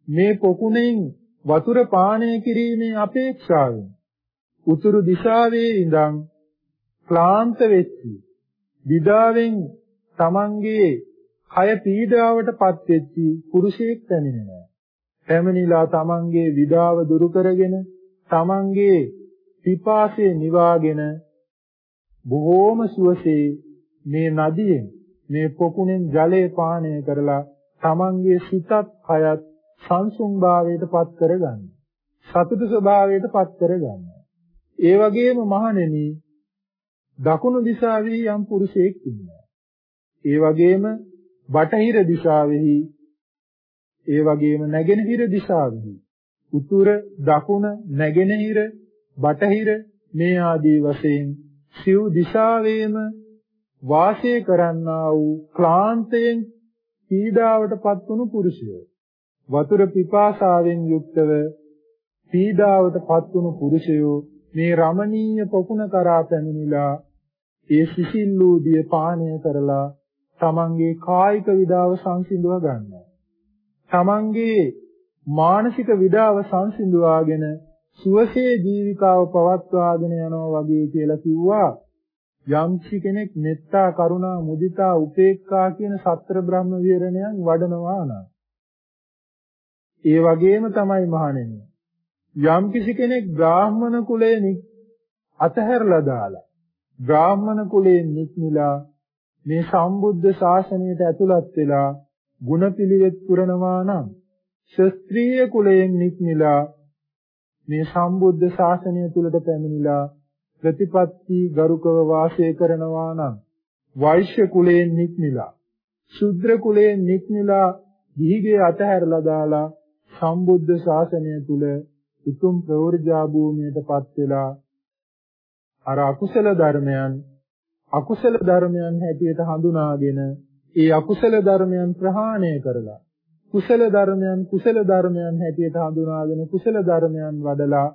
මේ පොකුණෙන් වතුර පානය කිරීමේ අපේක්ෂාවෙන් උතුරු දිශාවේ ඉඳන් ක්ලාන්ත වෙච්චි විදාවෙන් තමන්ගේ කය පීඩාවටපත් වෙච්චි පුරුෂයෙක් පැමිණෙනවා. පැමිණිලා තමන්ගේ විදාව දුරු කරගෙන තමන්ගේ පිපාසය නිවාගෙන බොහෝම සුවසේ මේ නදියෙන් මේ පොකුණෙන් ජලය පානය කරලා තමන්ගේ සිතත් කයත් සංසුන් භාවයට පත් කරගන්න. සතුට ස්වභාවයට පත් කරගන්න. ඒ වගේම මහණෙනි දකුණු දිශාවේ යම් පුරුෂයෙක් ඉන්නවා. ඒ වගේම බටහිර දිශාවෙහි ඒ වගේම නැගෙනහිර දිශාවෙහි උතුර දකුණ නැගෙනහිර බටහිර මේ ආදී වශයෙන් සිව් දිශාවේම වාසය කරන්නා වූ ක්ලාන්තයෙන් පීඩාවටපත් වුණු පුරුෂය වතුර පිපාසාවෙන් යුක්තව පීඩාවටපත් වුණු පුරුෂයෝ මේ රමණීය පොකුණ කරා පැමිණිලා ඒ සිසිල්ලූදිය පානය කරලා තමන්ගේ කායික විඩාව සංසිඳව ගන්නවා. තමන්ගේ මානසික විඩාව සංසිඳවාගෙන සුවසේ ජීවිකාව පවත්වාගෙන යනවා වගේ කියලා කිව්වා යම්සි කෙනෙක් මෙත්තා කරුණා මුදිතා උපේක්ඛා කියන සතර බ්‍රහ්ම විහරණයන් වඩනවා නම් ඒ වගේම තමයි මහණෙනි යම් කිසි කෙනෙක් බ්‍රාහ්මණ කුලයේ අතහැරලා දාලා බ්‍රාහ්මණ කුලයෙන් නික්මිලා මේ සම්බුද්ධ ශාසනයට ඇතුළත් වෙලා ගුණපිළිවෙත් පුරනවා නම් ශස්ත්‍රීය කුලයෙන් නික්මිලා මේ සම්බුද්ධ ශාසනය තුලට පැමිණිලා ප්‍රතිපත්ති ගරුකව වාසය කරනවා නම් වෛශ්‍ය කුලයෙන් නික්මිලා ශුද්‍ර කුලයෙන් නික්මිලා ගිහිගේ අතහැරලා දාලා සම්බුද්ධ ශාසනය තුල උතුම් ප්‍රවෘජා භූමියටපත් වෙලා අර අකුසල ධර්මයන් අකුසල ධර්මයන් හැටියට හඳුනාගෙන ඒ අකුසල ධර්මයන් ප්‍රහාණය කරලා කුසල ධර්මයන් කුසල ධර්මයන් හැටියට හඳුනාගෙන කුසල ධර්මයන් වඩලා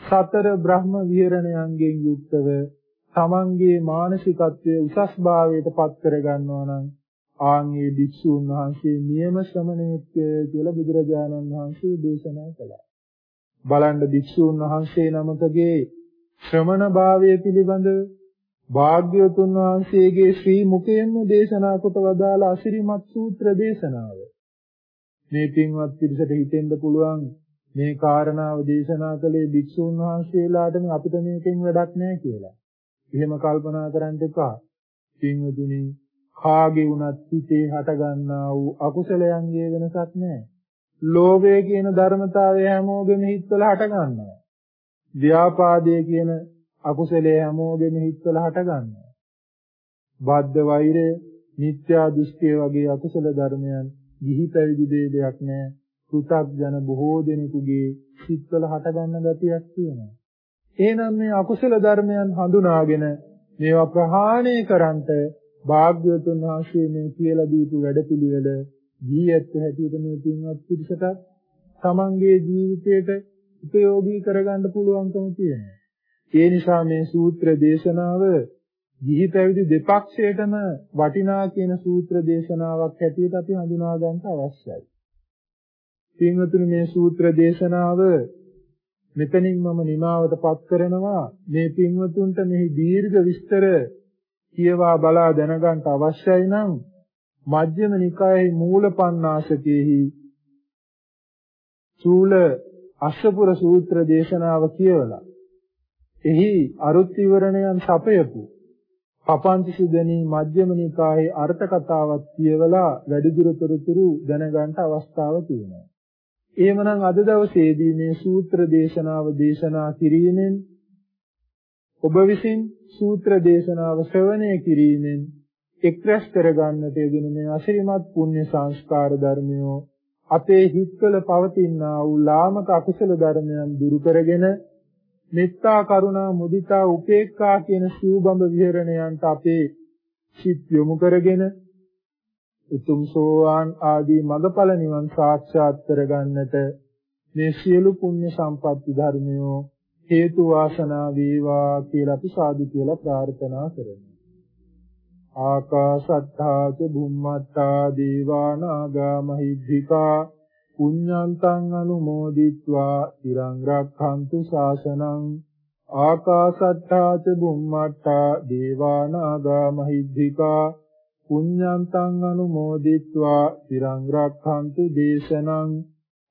සතර බ්‍රහ්ම විහරණයන්ගෙන් යුක්තව තමන්ගේ මානසිකත්වයේ උසස් භාවයට පත් කර ගන්නවා නම් ආන්ගේ භික්ෂුන් වහන්සේ නියම ශ්‍රමණයෙක් කියලා බුදුරජාණන් වහන්සේ දේශනා කළා. බලන්න භික්ෂුන් වහන්සේ නමකගේ ශ්‍රමණ භාවය පිළිබඳ භාග්‍යවතුන් වහන්සේගේ ශ්‍රී මුඛයෙන්ම දේශනා කොට වදාළ අසිරිමත් සූත්‍ර දේශනාව. මේ පින්වත් පිරිසට හිතෙන්න පුළුවන් මේ කාරණාව දේශනා කළේ භික්ෂුන් වහන්සේලාටම අපිට මේකෙන් වැඩක් නැහැ කියලා. එහෙම කල්පනා කරන්න එපා. පින්වතුනි කාගේ වුණත් හිතේ හටගන්නා වූ අකුසලයන්ගේ වෙනසක් නැහැ. ලෝභය කියන ධර්මතාවය හැමෝගෙම හිතවල හටගන්නවා. ව්‍යාපාදයේ කියන අකුසලයේ හැමෝගෙම හිතවල හටගන්නවා. බද්ධ වෛරය, මිත්‍යා දෘෂ්ටිය වගේ අකුසල ධර්මයන් ගිහි පැවිදි දෙයක් නැහැ. කෘතග්ජන බොහෝ දෙනෙකුගේ සිත්වල හටගන්න ගතියක් තියෙනවා. එහෙනම් මේ අකුසල ධර්මයන් හඳුනාගෙන මේවා ප්‍රහාණය කරන්ට භාග්‍යවතුන් වහන්සේ මේ කියලා දීපු වැඩපිළිවෙල ජීවිත හැටියට මේ පින්වත් පිරිසට තමන්ගේ ජීවිතයට උපයෝගී කරගන්න පුළුවන්කම තියෙනවා. ඒ නිසා මේ සූත්‍ර දේශනාව ගිහි පැවිදි දෙපක්ෂයටම වටිනා කියන සූත්‍ර දේශනාවක් හැටියට අපි හඳුනා ගන්න අවශ්‍යයි. පින්වතුනි මේ සූත්‍ර දේශනාව මෙතනින් මම නිමාවටපත් කරනවා මේ පින්වතුන්ට මෙහි දීර්ඝ විස්තර කියවා බලා දැනගන්න අවශ්‍යයි නම් මජ්ක්‍ධිම නිකායේ මූලපණ්ණාසකේහි චූල අශ්වපුර සූත්‍ර දේශනාව කියවලා එහි අරුත් විවරණයන් සපයපු පපංච සුදනී මධ්‍යම නිකායේ අර්ථ කතාවක් කියවලා වැඩිදුර තොරතුරු දැනගන්න අවස්ථාව තියෙනවා. එහෙමනම් අද දවසේදී මේ සූත්‍ර දේශනාව දේශනා කිරීමෙන් ඔබ විසින් සූත්‍ර දේශනාව ශ්‍රවණය කිරීමෙන් එක්රැස් කරගන්නට යෙදෙන මේ අසිරිමත් පුණ්‍ය සංස්කාර ධර්මියෝ අපේ හිත්වල පවතිනා වූ ලාමක අකුසල ධර්මයන් දුරු කරගෙන මෙත්තා කරුණා මුදිතා උපේක්ඛා කියන සිව්බඹ විහරණයන්ට අපේ සිත් යොමු කරගෙන උතුම් සෝවාන් ආදී මඟඵල නිවන් සාක්ෂාත් කරගන්නට මේ සියලු පුණ්‍ය සම්පත් ධර්මයෝ හේතු වාසනා වේවා කියලා අපි සාදු කියලා ප්‍රාර්ථනා කරමු. ආකාසත්තා ච බුම්මත්තා දේවා නාග මහිද්దికා පුඤ්ඤන්තං අනුමෝදිත්වා තිරං රක්ඛන්තු ශාසනං ආකාසත්තා ච බුම්මත්තා දේවා නාග මහිද්దికා පුඤ්ඤන්තං අනුමෝදිත්වා තිරං රක්ඛන්තු දේශනං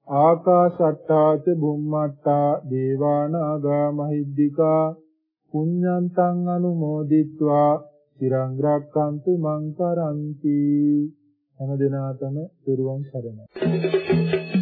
ආකාශට්ටා ච බුම්මට්ටා දේවානාගා මහිද්దికා පුඤ්ඤන්තං අනුමෝදිත්වා තිරං රක්ඛන්තු මං කරන්ති. හැම දිනාතම සරණයි.